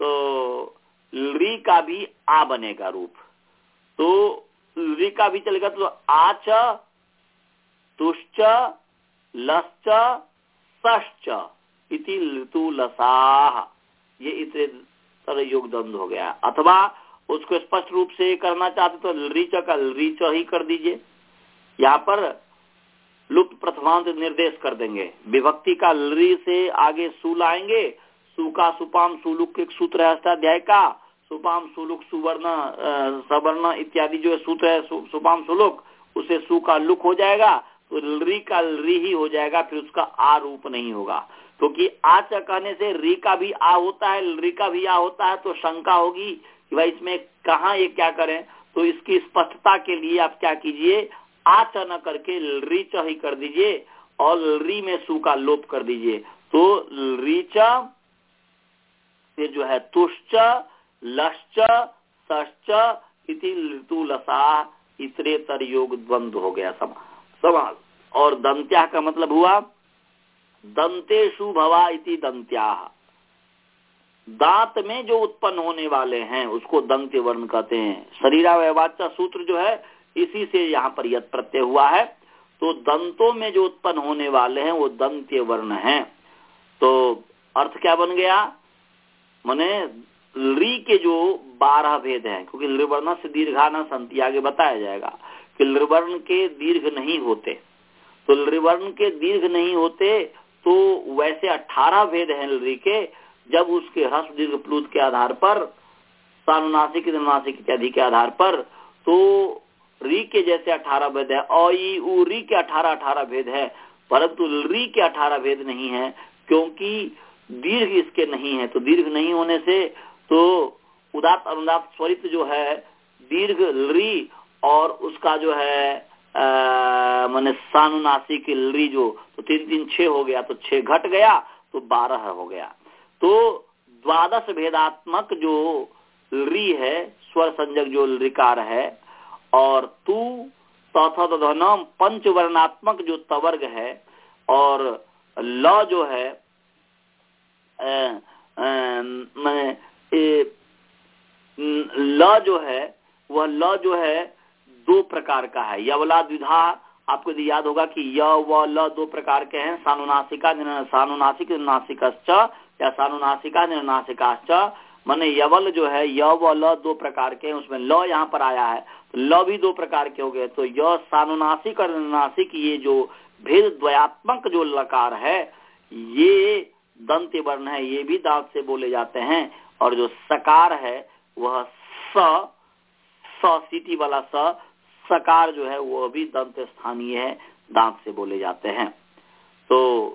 तो री का भी आ बनेगा रूप। तो री का भी चलेगा तो आच तुश्च लश्च, सश्च इति लसाह ये इतने तरह योगदंड हो गया। अथवा उसको स्पष्ट रूप से करना चाहते तो रीच का रीच ही कर दीजिए। यहाँ पर लुप्त प्रथमांत निर्देश कर देंगे। विभक्ति का ली से आगे सु लाएँगे। सु का सुपाम सुलुक एक सूत्र है अष्टाध्याय का। सुपाम सुलुक सुवर्ण सवर्ण इत्यादि जो सूत्र है सु, सुपाम सुलुक उसे सु का लुक हो जाएगा। तो री का री ही हो जाएगा फिर उसका आ रूप नहीं होगा। क्योंकि तो आ चकाने से री का भी आ होता है री का भी आ होता है तो शंका होगी कि भाई इसमें कहा ये क्या करें? तो इसकी स्पष्टता के लिए आप क्या कीजिए? आच न करके रिच ही कर दीजिए और री में सु का लोप कर दीजिए। तो रिच फिर जो है तुश्च लश्च सश्च इति ऋतु लसा इतरे तर योग द्वंद हो गया सवाल और दंत्या का मतलब हुआ दंतेशु भवा इति दंत्या। दांत में जो उत्पन्न होने वाले हैं, उसको दंत वर्ण कहते हैं। शरीरा व्यवाचा सूत्र जो है, इसी से यहाँ पर यद प्रत्यय हुआ है। तो दंतों में जो उत्पन्न होने वाले हैं, वो दंत्य वर्ण है। तो अर्थ क्या बन गया? मने ली के जो बारह भेद हैं, क्योंकि लिवर्ण से दीर्घाना संति आगे बताया जाएगा कि लिवर्ण के दीर्घ नहीं होते। तो लिवर्ण के दीर्घ नहीं होते तो वैसे अठारह भेद हैं ली के जब उसके हस दीर्घ प्लूत के आधार पर, सानुनासिक नासिक इत्यादि के आधार पर तो री के जैसे अठारह भेद है उ री के अठारह अठारह भेद है। परंतु री के अठारह भेद नहीं है, क्योंकि दीर्घ इसके नहीं है। तो दीर्घ नहीं होने से तो उदात अनुदात स्वरित जो है, दीर्घ, री और उसका जो है मैंने सानुनासिक ली जो तो तीन तीन छह हो गया तो छह घट गया तो बारह हो गया। तो द्वादश भेदात्मक जो री है, स्वर संजक जो रिकार है, और तू तथम पंच वर्णात्मक जो तवर्ग है, और ल जो है ल जो है, वह ल जो है दो प्रकार का है, यवला द्विधा आपको यदि याद होगा कि य, व, ल दो प्रकार के हैं, सानुनासिका सानुनासिक, नासिकश्च, या सानुनासिका, निर्नासिकाश्च। मैंने यवल जो है, य, व, ल दो प्रकार के उसमें ल यहाँ पर आया है। तो ल भी दो प्रकार के हो गए। तो य, सानुनासिक और निर्नासिक, ये जो भेद द्वयात्मक जो लकार है, ये दंत्य वर्ण है, ये भी दांत से बोले जाते हैं। और जो सकार है, वह स सीटी वाला स सकार जो है, वो भी दंत स्थानीय है, दांत से बोले जाते हैं। तो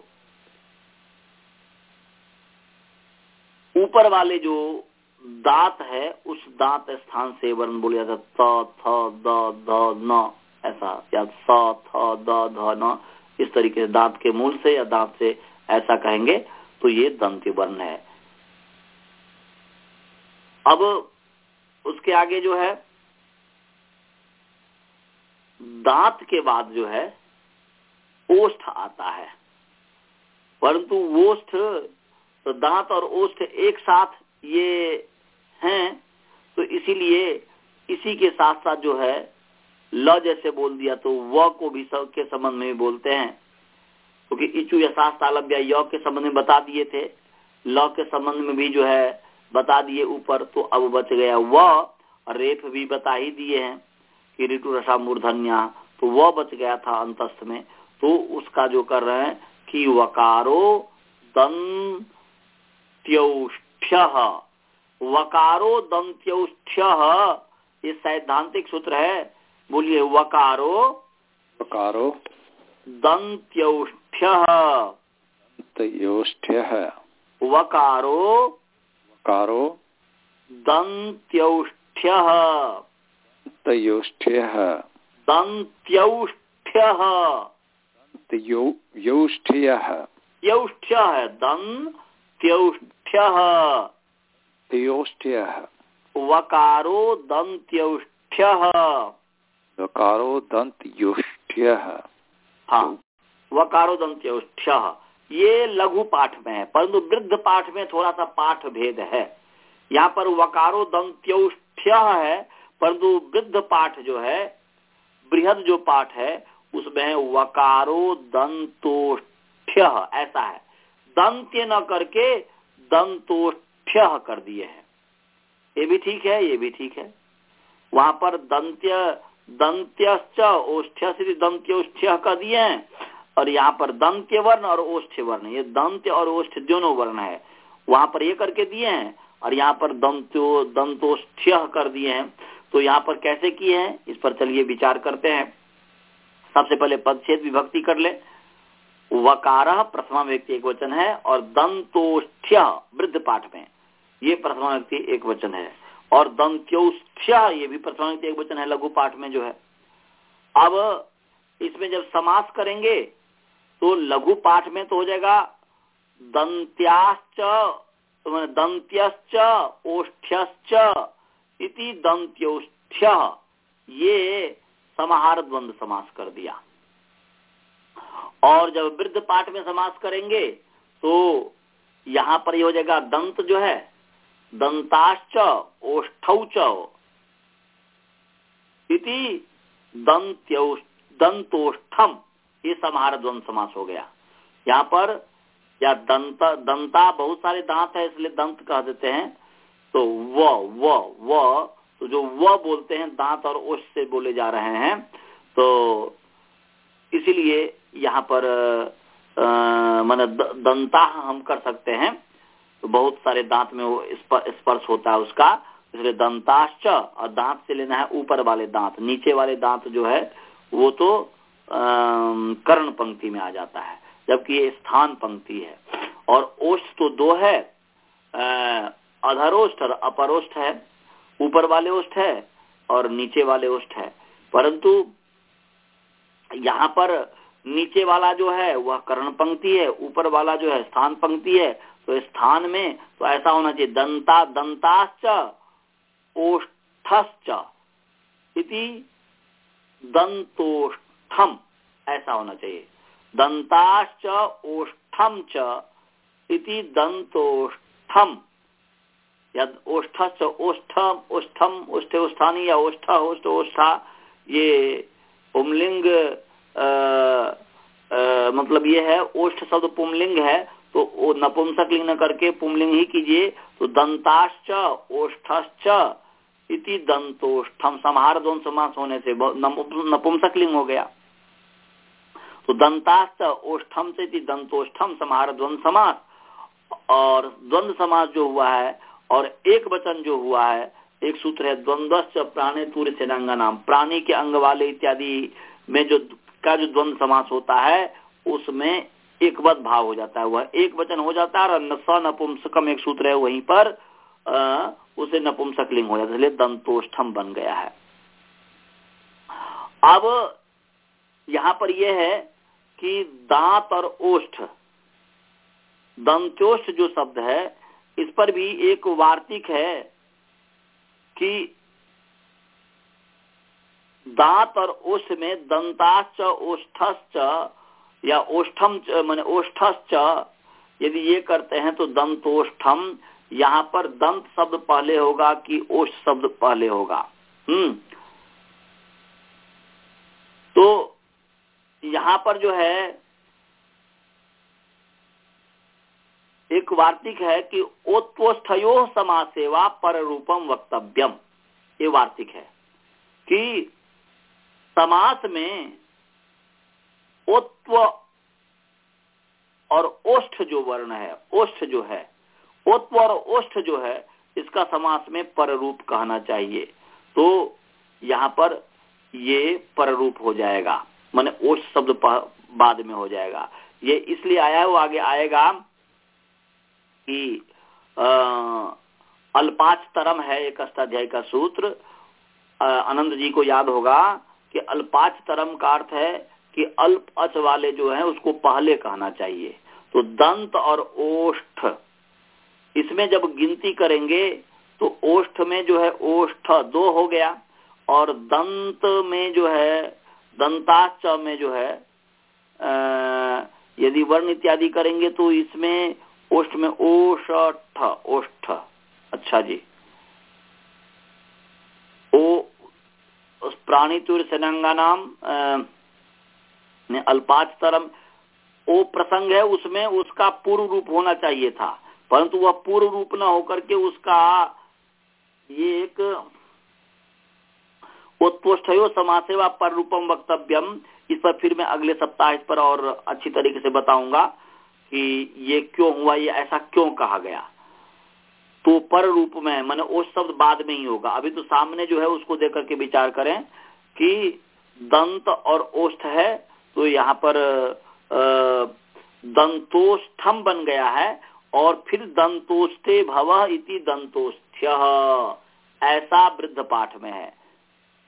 ऊपर वाले जो दांत है, उस दांत स्थान से वर्ण बोले जाता त, थ, द ध न, ऐसा, या स, थ, द, ध, न, इस तरीके से दांत के मूल से या दांत से ऐसा कहेंगे तो ये दंत वर्ण है। अब उसके आगे जो है दांत के बाद जो है, ओष्ठ आता है। परंतु ओष्ठ तो दांत और ओष्ठ एक साथ ये हैं तो इसीलिए इसी के साथ साथ जो है, ल जैसे बोल दिया तो व को भी सब के संबंध में बोलते हैं। क्योंकि तो इचु यशास तालब या य के संबंध में बता दिए थे, ल के संबंध में भी जो है, बता दिए ऊपर तो अब बच गया व रेप भी बता ही दिए हैं। कि ऋतु रसा मूर्धन्या तो वह बच गया था अंतस्थ में। तो उसका जो कर रहे हैं कि वकारो दंत्योष्ठ वकारो दंत्योष्ठ ये सैद्धांतिक सूत्र है। बोलिए वकारो वकारो दंत्योष्ठ दंत्योष्ठ वकारो वकारो दंत्योष्ठ दन्तयोष्ठ्यः दन्त्यौष्ठ्यः यौष्ठ्यः। यौष्ठ्यः दन्त्यौष्ठ्यः तयोष्ठ्यः। वकारो दन्त्यौष्ठ्यः वकारो दन्तयोष्ठ्यः हाँ वकारो दन्त्यौष्ठ्यः ये लघु पाठ में है परंतु वृद्ध पाठ में थोड़ा सा पाठ भेद है। यहाँ पर वकारो दंत्योष्ठ्य है परंतु वृद्ध पाठ जो है, बृहद जो पाठ है, उसमें वकारो दंतोष्ठ्य ऐसा है। दंत्य न करके दंतोष्ठ्य कर दिए हैं। ये भी ठीक है, ये भी ठीक है। वहाँ पर दंत्य, दंत्यश्च ओष्ठ्य से दंत्योष्ठ्य कर दिए हैं। और यहाँ पर दंत्य वर्ण और ओष्ठ वर्ण ये दंत्य और ओष्ठ दोनों वर्ण है। वहाँ पर ये करके दिए हैं, और यहाँ पर दंत्यो, दंतोष्ठ्य कर दिए हैं। तो यहाँ पर कैसे किए हैं, इस पर चलिए विचार करते हैं। सबसे पहले पदछेद विभक्ति कर ले। वकार प्रथमा व्यक्ति एक वचन है और दंतोष्ठ्य वृद्ध पाठ में ये प्रथमा व्यक्ति एक वचन है। और दंत्योष्ठ्य ये भी प्रथमा व्यक्ति एक वचन है, लघु पाठ में जो है। अब इसमें जब समास करेंगे तो लघु पाठ में तो हो जाएगा दंत्याश्च दंत्यश्च, ओष्ठ्यश्च इति दंत्योष्ठ्य ये समाहार द्वंद समास कर दिया। और जब वृद्ध पाठ में समास करेंगे तो यहाँ पर हो जाएगा दंत जो है, दंताश्च ओष्ठ इति दंतोष्ठम। ये समाहार द्वंद समास हो गया। यहाँ पर या दंत, दंता बहुत सारे दांत है, इसलिए दंत कह देते हैं। तो व व व तो जो व बोलते हैं, दांत और ओष से बोले जा रहे हैं तो इसीलिए यहाँ पर मान दंता हम कर सकते हैं। तो बहुत सारे दांत में वो स्पर्श होता है उसका, इसलिए दंताश्च, और दांत से लेना है ऊपर वाले दांत, नीचे वाले दांत जो है, वो तो कर्ण पंक्ति में आ जाता है, जबकि ये स्थान पंक्ति है। और ओष तो दो है अधरोष्ठ और अपरोष्ठ है, ऊपर वाले ओष्ठ है और नीचे वाले ओष्ठ है। परंतु यहाँ पर नीचे वाला जो है, वह कर्ण पंक्ति है, ऊपर वाला जो है स्थान पंक्ति है तो स्थान में तो ऐसा होना चाहिए, दंता, दंताश्च, ओष्ठश्च इति दंतोष्ठम, ऐसा होना चाहिए। दंताश्च, ओष्ठम च इति दंतोष्ठम। यद ओष्ठश्च ओष्ठम ओष्ठम, ओष्ठे ओष्ठानी, या ओष्ठ ओष्ठ, ओष्ठा, ये पुमलिंग मतलब ये है, ओष्ठ शब्द पुमलिंग है तो नपुंसक लिंग न करके पुमलिंग ही कीजिए तो दंताश्च, ओष्ठश्च इति दंतोष्ठम समाहार दोन समास होने से नपुंसक लिंग हो गया। तो दंताश्च, ओष्ठम से दंतोष्ठम समाहार द्वंद समास, और द्वंद समास जो हुआ है और एक वचन जो हुआ है एक सूत्र है द्वंद्व प्राणी तूर्य सेनांगा नाम। प्राणी के अंग वाले इत्यादि में जो का जो द्वंद समास होता है उसमें एक वध भाव हो जाता है। वह एक वचन हो जाता है और स नपुंसकम एक सूत्र है वहीं पर आ, उसे नपुंसक लिंग हो जाता है इसलिए दंतोष्ठम बन गया है। अब यहाँ पर यह है कि दांत और ओष्ठ दंत्योष्ठ जो शब्द है इस पर भी एक वार्तिक है कि दांत और ओष्ठ में दंताश्च, ओष्ठश्च या ओष्ठम मान ओष्ठश्च, यदि ये करते हैं तो दंतोष्ठम, यहाँ पर दंत शब्द पहले होगा कि ओष्ठ शब्द पहले होगा। हम्म। तो यहाँ पर जो है एक वार्तिक है कि ओत्वस्थयो समाज सेवा पर रूपम वक्तव्यम। ये वार्तिक है कि समास में ओत्व और ओष्ठ जो वर्ण है, ओष्ठ जो है, ओत्व और ओष्ठ जो है, इसका समास में पर रूप कहना चाहिए। तो यहाँ पर ये पर रूप हो जाएगा, मैंने ओष्ठ शब्द बाद में हो जाएगा। ये इसलिए आया वो आगे आएगा कि अल्पाच तरम है एक अष्टाध्याय का सूत्र। आनंद जी को याद होगा कि अल्पाच तरम का अर्थ है कि अल्प अच वाले जो है उसको पहले कहना चाहिए। तो दंत और ओष्ठ, इसमें जब गिनती करेंगे तो ओष्ठ में जो है ओष्ठ दो हो गया और दंत में जो है दंताच में जो है यदि वर्ण इत्यादि करेंगे तो इसमें ओष्ठ में ओष्ठ ओष्ठ। अच्छा जी। ओ, उस प्राणी तुर सेनांगा नाम अल्पाच तरम वो प्रसंग है, उसमें उसका पूर्व रूप होना चाहिए था। परंतु वह पूर्व रूप न होकर के उसका ये एक समाज सेवा पर रूपम वक्तव्यम। इस पर फिर मैं अगले सप्ताह इस पर और अच्छी तरीके से बताऊँगा। कि ये क्यों हुआ, ये ऐसा क्यों कहा गया? तो पर रूप में, मैंने वो शब्द बाद में ही होगा। अभी तो सामने जो है उसको देख करके विचार करें कि दंत और ओष्ठ है तो यहाँ पर दंतोष्ठम बन गया है, और फिर दंतोष्ठे भव इति दंतोष्ठ्य। ऐसा वृद्ध पाठ में है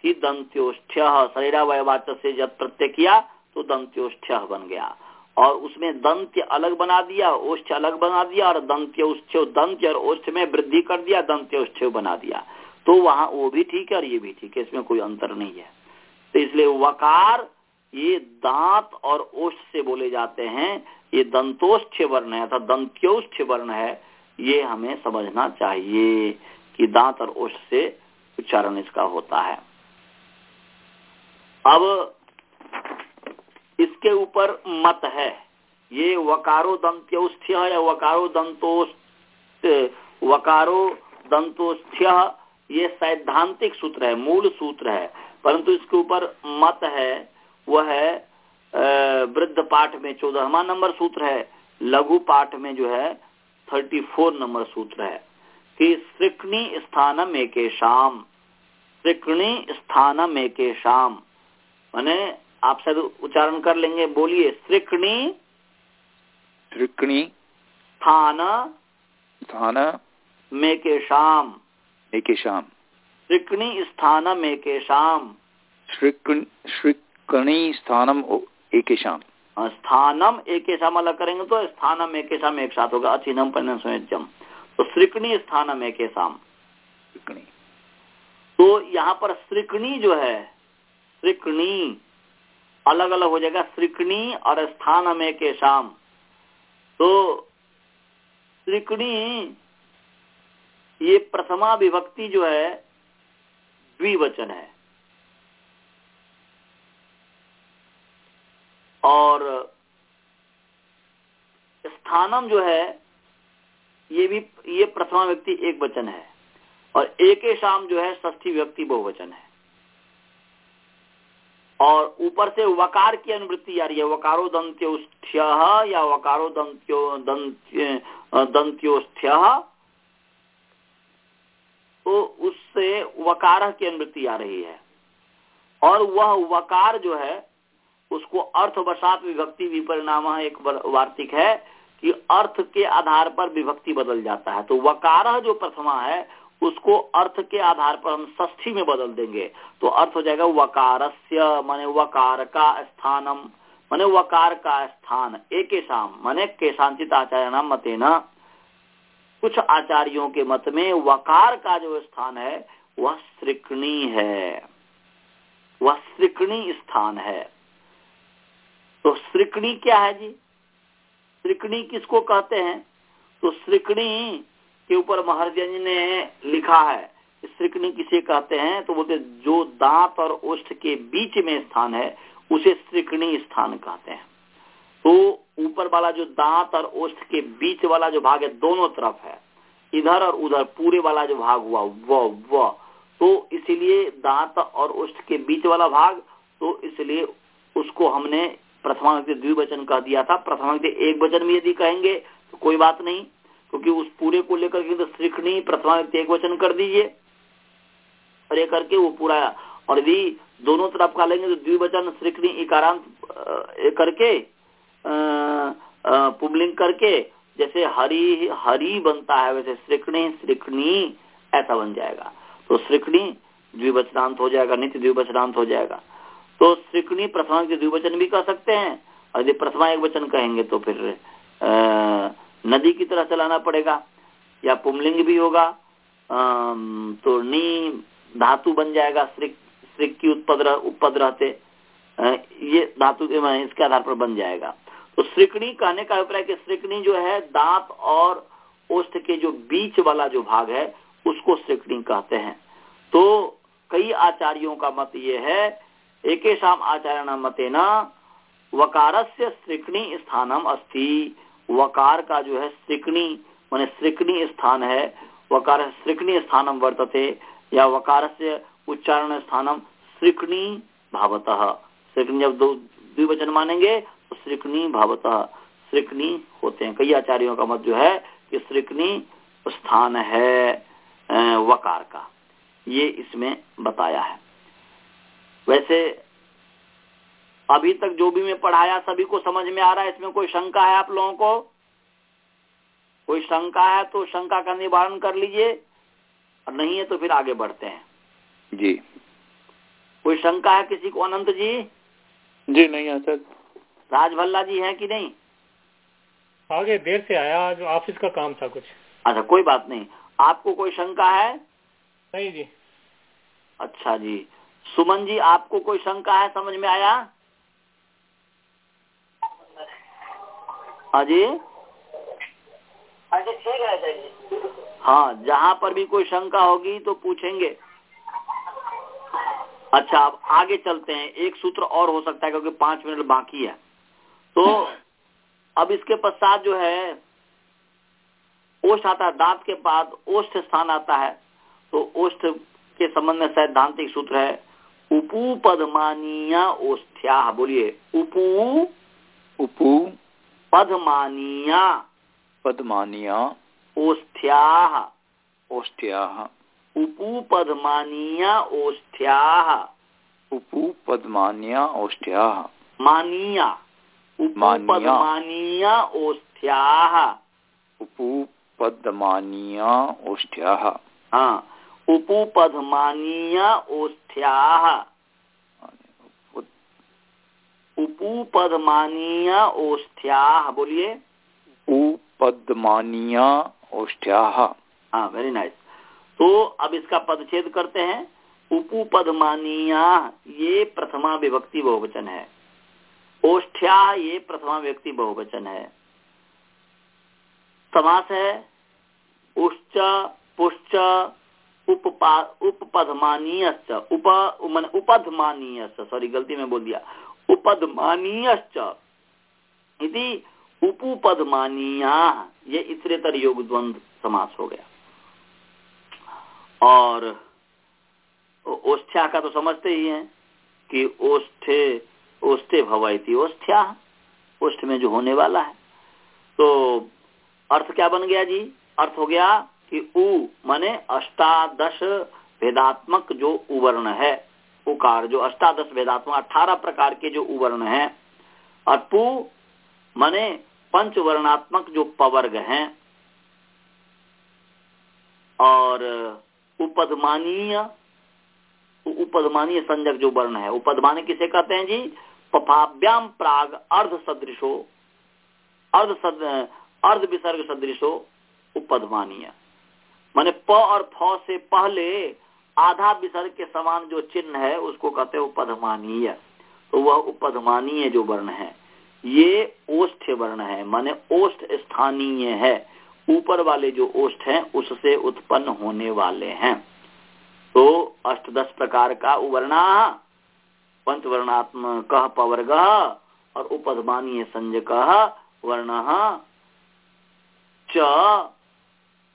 कि दंत्योष्ठ्य शरीरावयवाच से जब प्रत्यय किया तो दंत्योष्ठ्य बन गया। और उसमें दंत्य अलग बना दिया, ओष्ठ अलग बना दिया और दंत्य उष्ठ, दंत्य और ओष्ठ में वृद्धि कर दिया, दंत्य उष्ठ बना दिया। तो वहाँ वो भी ठीक है और ये भी ठीक है, इसमें कोई अंतर नहीं है। तो इसलिए वकार, ये दांत और ओष्ठ से बोले जाते हैं, ये दंतोष्ठ वर्ण है अर्थात दंत्योष्ठ वर्ण है, ये हमें समझना चाहिए कि दांत और ओष्ठ से उच्चारण इसका होता है। अब इसके ऊपर मत है। ये वकारो दंत्योस्थ्य या वकारो दंतोस्त वकारो दंतोस्थ्य, ये सैद्धांतिक सूत्र है, मूल सूत्र है। परंतु इसके ऊपर मत है, वह है वृद्ध पाठ में चौदहवा नंबर सूत्र है। लघु पाठ में जो है, थर्टी फोर नंबर सूत्र है कि श्रिकणी स्थानम एक शाम श्रिकणी स्थानम एक शाम मैंने आप शायद उच्चारण कर लेंगे बोलिए श्रिकणी श्रिकणी स्थान स्थान में के शाम एक शाम श्रिकणी स्थान में के शाम श्रिकणी स्थानम एक शाम स्थानम एक शाम अलग करेंगे तो स्थानम एक शाम एक साथ होगा अचिनम संयजम तो श्रिकणी स्थानम एक शाम तो यहाँ पर श्रिकणी जो है श्रिकणी अलग अलग हो जाएगा, श्रिकणी और स्थान में के शाम तो श्रिकणी, ये प्रथमा विभक्ति जो है, द्विवचन है। और स्थानम जो है, ये भी, ये प्रथमा व्यक्ति एक वचन है। और एक शाम जो है ष्ठी व्यक्ति बहुवचन है। और ऊपर से वकार की अनुवृत्ति आ रही है। वकारो दंत्योष्ठ्य या वकारो दंत्यो दंत्योष्ठ्य। तो उससे वकार की अनुवृत्ति आ रही है। और वह वकार जो है, उसको अर्थवशात विभक्ति विपरिणाम एक वार्तिक है कि अर्थ के आधार पर विभक्ति बदल जाता है। तो वकार जो प्रथमा है उसको अर्थ के आधार पर हम ष्ठी में बदल देंगे। तो अर्थ हो जाएगा वकारस्य, माने वकार का स्थानम। माने वकार का स्थान एक शाम माने केशांचित आचार्य मते न कुछ आचार्यों के मत में वकार का जो स्थान है, वह श्रिकणी है। वह श्रिकणी स्थान है। तो श्रिकणी क्या है जी? श्रिकणी किसको कहते हैं? तो श्रिकणी के ऊपर महर्जन जी ने लिखा है श्रिकनी किसे कहते हैं तो बोलते जो दांत और ओष्ठ के बीच में स्थान है, उसे श्रिकणी स्थान कहते हैं। तो ऊपर वाला जो दांत और ओष्ठ के बीच वाला जो भाग है, दोनों तरफ़ है, इधर और उधर, पूरे वाला जो भाग हुआ व वो तो इसीलिए दांत और ओष्ठ के बीच वाला भाग तो इसलिए उसको हमने प्रथमा द्विवचन कह दिया था। प्रथमा एक वचन में यदि कहेंगे तो कोई बात नहीं। क्योंकि उस पूरे को लेकर के तो श्रीखणी प्रथमा एक वचन कर दीजिए। और ये करके वो पूरा और यदि दोनों तरफ़ का लेंगे तो द्विवचन श्रीखणी इकारांत करके पुबलिंग करके जैसे हरी हरी बनता है वैसे श्रीखणी श्रीखणी ऐसा बन जाएगा। तो श्रीखणी द्विवचनांत हो जाएगा नित्य द्विवचनांत हो जाएगा। तो श्रीखणी प्रथमा के द्विवचन भी कह सकते हैं। और यदि प्रथमा एक वचन कहेंगे तो फिर आ, नदी की तरह चलाना पड़ेगा, या पुमलिंग भी होगा तो नी धातु बन जाएगा श्रिक श्रिक की उत्पद उपद रहते ये धातु इसके आधार पर बन जाएगा। तो श्रिकणी कहने का अभिप्राय कि श्रिकणी जो है, दांत और ओष्ठ के जो बीच वाला जो भाग है, उसको श्रिकणी कहते हैं। तो कई आचार्यों का मत ये है एक आचार्य मते न वकार से स्थानम अस्थि वकार का जो है श्रिकणी मान श्रिकणी स्थान है, वकार श्रिकणी स्थानम वर्तते, या वकार से उच्चारण स्थानम श्रिकणी भावत। श्रिकणी जब दो द्विवचन मानेंगे तो श्रिकणी भावत श्रिकणी होते हैं। कई आचार्यों का मत जो है कि श्रिकणी स्थान है वकार का। ये इसमें बताया है। वैसे अभी तक जो भी मैं पढ़ाया सभी को समझ में आ रहा है इसमें कोई शंका है आप लोगों को? कोई शंका है तो शंका का निवारण कर लीजिए और नहीं है तो फिर आगे बढ़ते हैं। जी। कोई शंका है किसी को अनंत जी? जी नहीं है सर। राजभल्ला जी है कि नहीं? आगे देर से आया आज ऑफ़िस का काम था कुछ। अच्छा कोई बात नहीं। आपको कोई शंका है? नहीं जी। अच्छा जी। सुमन जी आपको कोई शंका है? समझ में आया? अजी ठीक है हाँ जहाँ पर भी कोई शंका होगी तो पूछेंगे। अच्छा अब आगे चलते हैं। एक सूत्र और हो सकता है क्योंकि पाँच मिनट बाकी है। तो अब इसके पश्चात जो है ओष्ठ आता है दांत के बाद ओष्ठ स्थान आता है। तो ओष्ठ के संबंध में सैद्धांतिक सूत्र है। उपू पदमानिया ओष्ठ्या बोलिए। उपू उपू पदमानिया। पदमानिया। ओष्ठ्या ओष्ठ्या उपू पदमानिया ओष्ठ्या उपू पदमानिया ओष्ठ्या मानिया। उपू मानिया। पदमानिया ओष्ठ्या हाँ। उपुपधमानीय ओष्ठ्या उपुपधमानीय ओष्ठ्या बोलिए। उपदमानिया ओष्ठ्या। हाँ वेरी नाइस तो अब इसका पदच्छेद करते हैं। उपुपधमानीया ये प्रथमा विभक्ति बहुवचन है। ओष्ठ्या ये प्रथमा व्यक्ति बहुवचन है। समास है। उश्च पुश्च उपपा उपपधमानीय उप मन उपधमानीय सॉरी गलती में बोल दिया। उपधमानीय इति उपुपधमानीया ये इतरेतर योग द्वंद समास हो गया। और ओष्ठ्या का तो समझते ही हैं कि ओष्ठे ओष्ठे भवती ओष्ठ्या, ओष्ठ में जो होने वाला है। तो अर्थ क्या बन गया जी? अर्थ हो गया कि उ माने अष्टादश भेदात्मक जो उवर्ण है। उकार जो अष्टादश भेदात्मक अठारह प्रकार के जो उवर्ण है, और पु माने पंच वर्णात्मक जो पवर्ग हैं, और उपदमानीय उपदमानीय संजक जो वर्ण है उपदमानी किसे कहते हैं जी? पफाभ्याम प्राग अर्ध सदृशो अर्ध सद अर्ध विसर्ग सदृशो उपदमानीय माने प और फ से पहले आधा विसर्ग के समान जो चिन्ह है, उसको कहते हैं उपधमानीय। तो वह उपधमानीय जो वर्ण है, ये ओष्ठ वर्ण है, माने ओष्ठ स्थानीय है। ऊपर वाले जो ओष्ठ हैं, उससे उत्पन्न होने वाले हैं। तो अष्टदश प्रकार का उवर्णा, पंचवर्णात्म कह पवर्ग, और उपधमानीय संज कह वर्ण च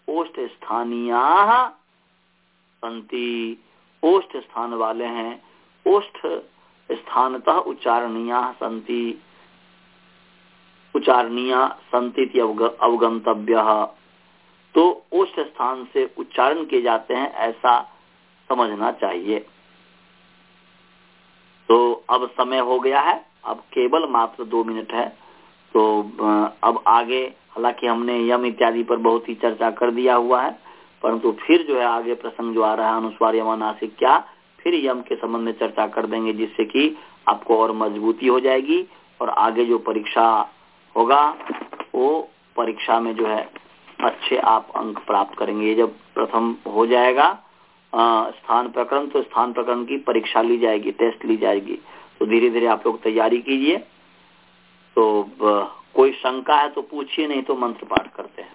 ओष्ठ स्थानीय संति ओष्ठ स्थान वाले हैं। ओष्ठ स्थानतः उच्चारणीय संति उच्चारणीय संति अवगंतव्य तो ओष्ठ स्थान से उच्चारण किए जाते हैं, ऐसा समझना चाहिए। तो अब समय हो गया है, अब केवल मात्र दो मिनट है। तो अब आगे, हालाँकि हमने यम इत्यादि पर बहुत ही चर्चा कर दिया हुआ है परंतु फिर जो है आगे प्रसंग जो आ रहा है अनुस्वार यमानासिक क्या? फिर यम के संबंध में चर्चा कर देंगे जिससे कि आपको और मजबूती हो जाएगी और आगे जो परीक्षा होगा वो परीक्षा में जो है अच्छे आप अंक प्राप्त करेंगे। जब प्रथम हो जाएगा आ, स्थान प्रकरण तो स्थान प्रकरण की परीक्षा ली जाएगी टेस्ट ली जाएगी। तो धीरे धीरे आप लोग तैयारी कीजिए। तो कोई शंका है तो पूछिए नहीं तो मंत्र पाठ करते हैं।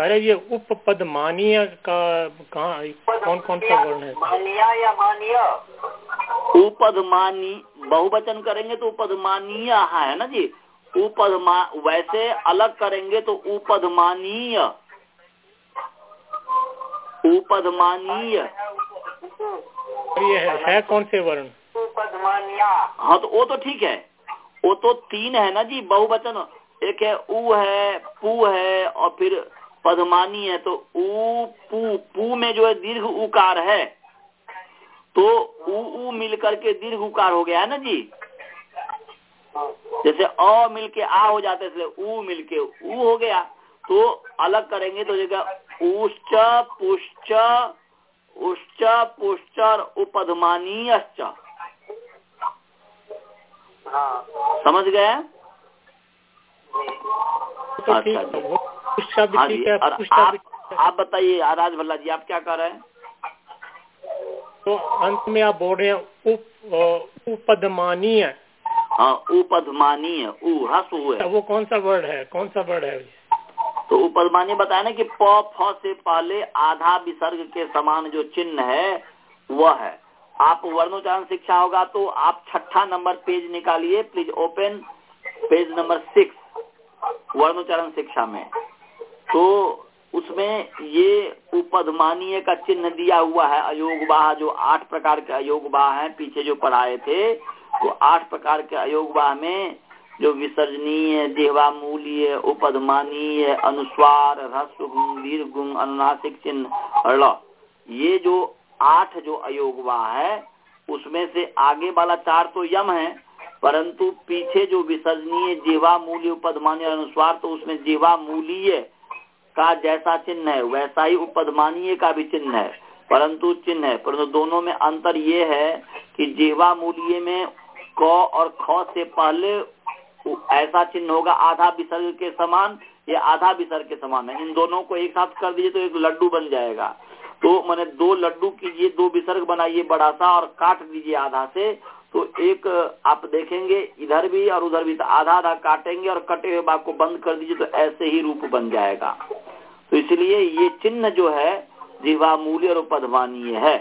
अरे ये उपपदमानीय का कहा कौन कौन सा वर्ण है? मानिया या मानिय? उपदमानी बहुवचन करेंगे तो उपदमानीय है ना जी? उपदमा वैसे अलग करेंगे तो उपदमानीय। उपदमानीय। ये है, है कौन से वर्ण? पदमानिया हाँ तो वो तो ठीक है। वो तो तीन है ना जी बहुवचन। एक है उ है पू है और फिर पदमानी है तो उ पू पू में जो है दीर्घ उकार है। तो उ उ मिल करके दीर्घ उकार हो गया है ना जी? जैसे अ मिल के आ हो जाते इसलिए उ मिल के उ हो गया। तो अलग करेंगे तो जगह उश्च पुश्च उश्च पुश्च और उपधमानीयश्च। हाँ। समझ गए? तो अच्छा जी। है हाँ है आप है। बताइए आराज भल्ला जी आप क्या कर रहे हैं? तो अंत में आप बोल रहे हैं उप उपदमानीय हाँ उपधमानीय उ हस उ तो वो कौन सा वर्ड है कौन सा वर्ड है? तो उपधमानीय बताया ना कि प फ से पहले आधा विसर्ग के समान जो चिन्ह है वह है। आप वर्णोच्चारण शिक्षा होगा तो आप छठा नंबर पेज निकालिए please open page number six. वर्णोच्चारण शिक्षा में। तो उसमें ये उपधमानीय का चिन्ह दिया हुआ है, अयोगवाह, जो आठ प्रकार के अयोगवाह हैं, पीछे जो पढ़ाए थे तो आठ प्रकार के अयोगवाह में जो विसर्जनीय, देवामूल्य, उपधमानीय, अनुस्वार ह्रस्व दीर्घ अनुनासिक चिन्ह ये जो आठ जो अयोगवाह है, उसमें से आगे वाला चार तो यम है परंतु पीछे जो विसर्जनीय जीवा मूल्य उपदमानीय अनुस्वार तो उसमें जीवा मूल्य का जैसा चिन्ह है, वैसा ही उपदमानीय का भी चिन्ह है, परंतु चिन्ह है। परंतु दोनों में अंतर ये है कि जीवा मूल्य में क और ख से पहले ऐसा चिन्ह होगा, आधा विसर्ग के समान या आधा विसर्ग के समान है। इन दोनों को एक साथ कर दीजिए तो एक लड्डू बन जाएगा। तो मैंने दो लड्डू कीजिए, दो विसर्ग बनाइए बड़ा सा और काट दीजिए आधा से तो एक आप देखेंगे इधर भी और उधर भी तो आधा आधा काटेंगे और कटे हुए भाग को बंद कर दीजिए तो ऐसे ही रूप बन जाएगा। तो इसलिए ये चिन्ह जो है जीवा मूल्य और उपधमानीय है।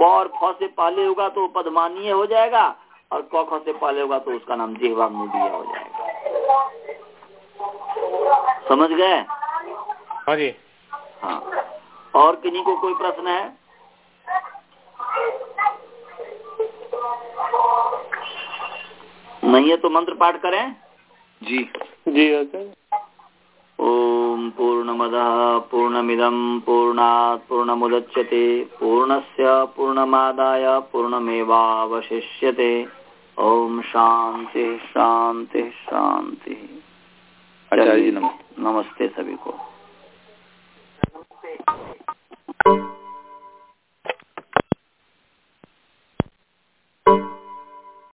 प और फ से पहले होगा तो उपधमानीय हो जाएगा और क ख से पहले होगा तो उसका नाम जीवा मूल्य हो जाएगा। समझ गए? हाँ जी। हाँ। और किन्हीं को कोई प्रश्न है? नहीं है तो मंत्र पाठ करें? जी। जी ओम पूर्णमद पूर्णमिदम पूर्ण पूर्णमुदच्यते पूर्णस्य पूर्णमादाय पूर्णमेवावशिष्यते। ओम शांति शांति शांति आचार्य जी नमस्ते सभी को।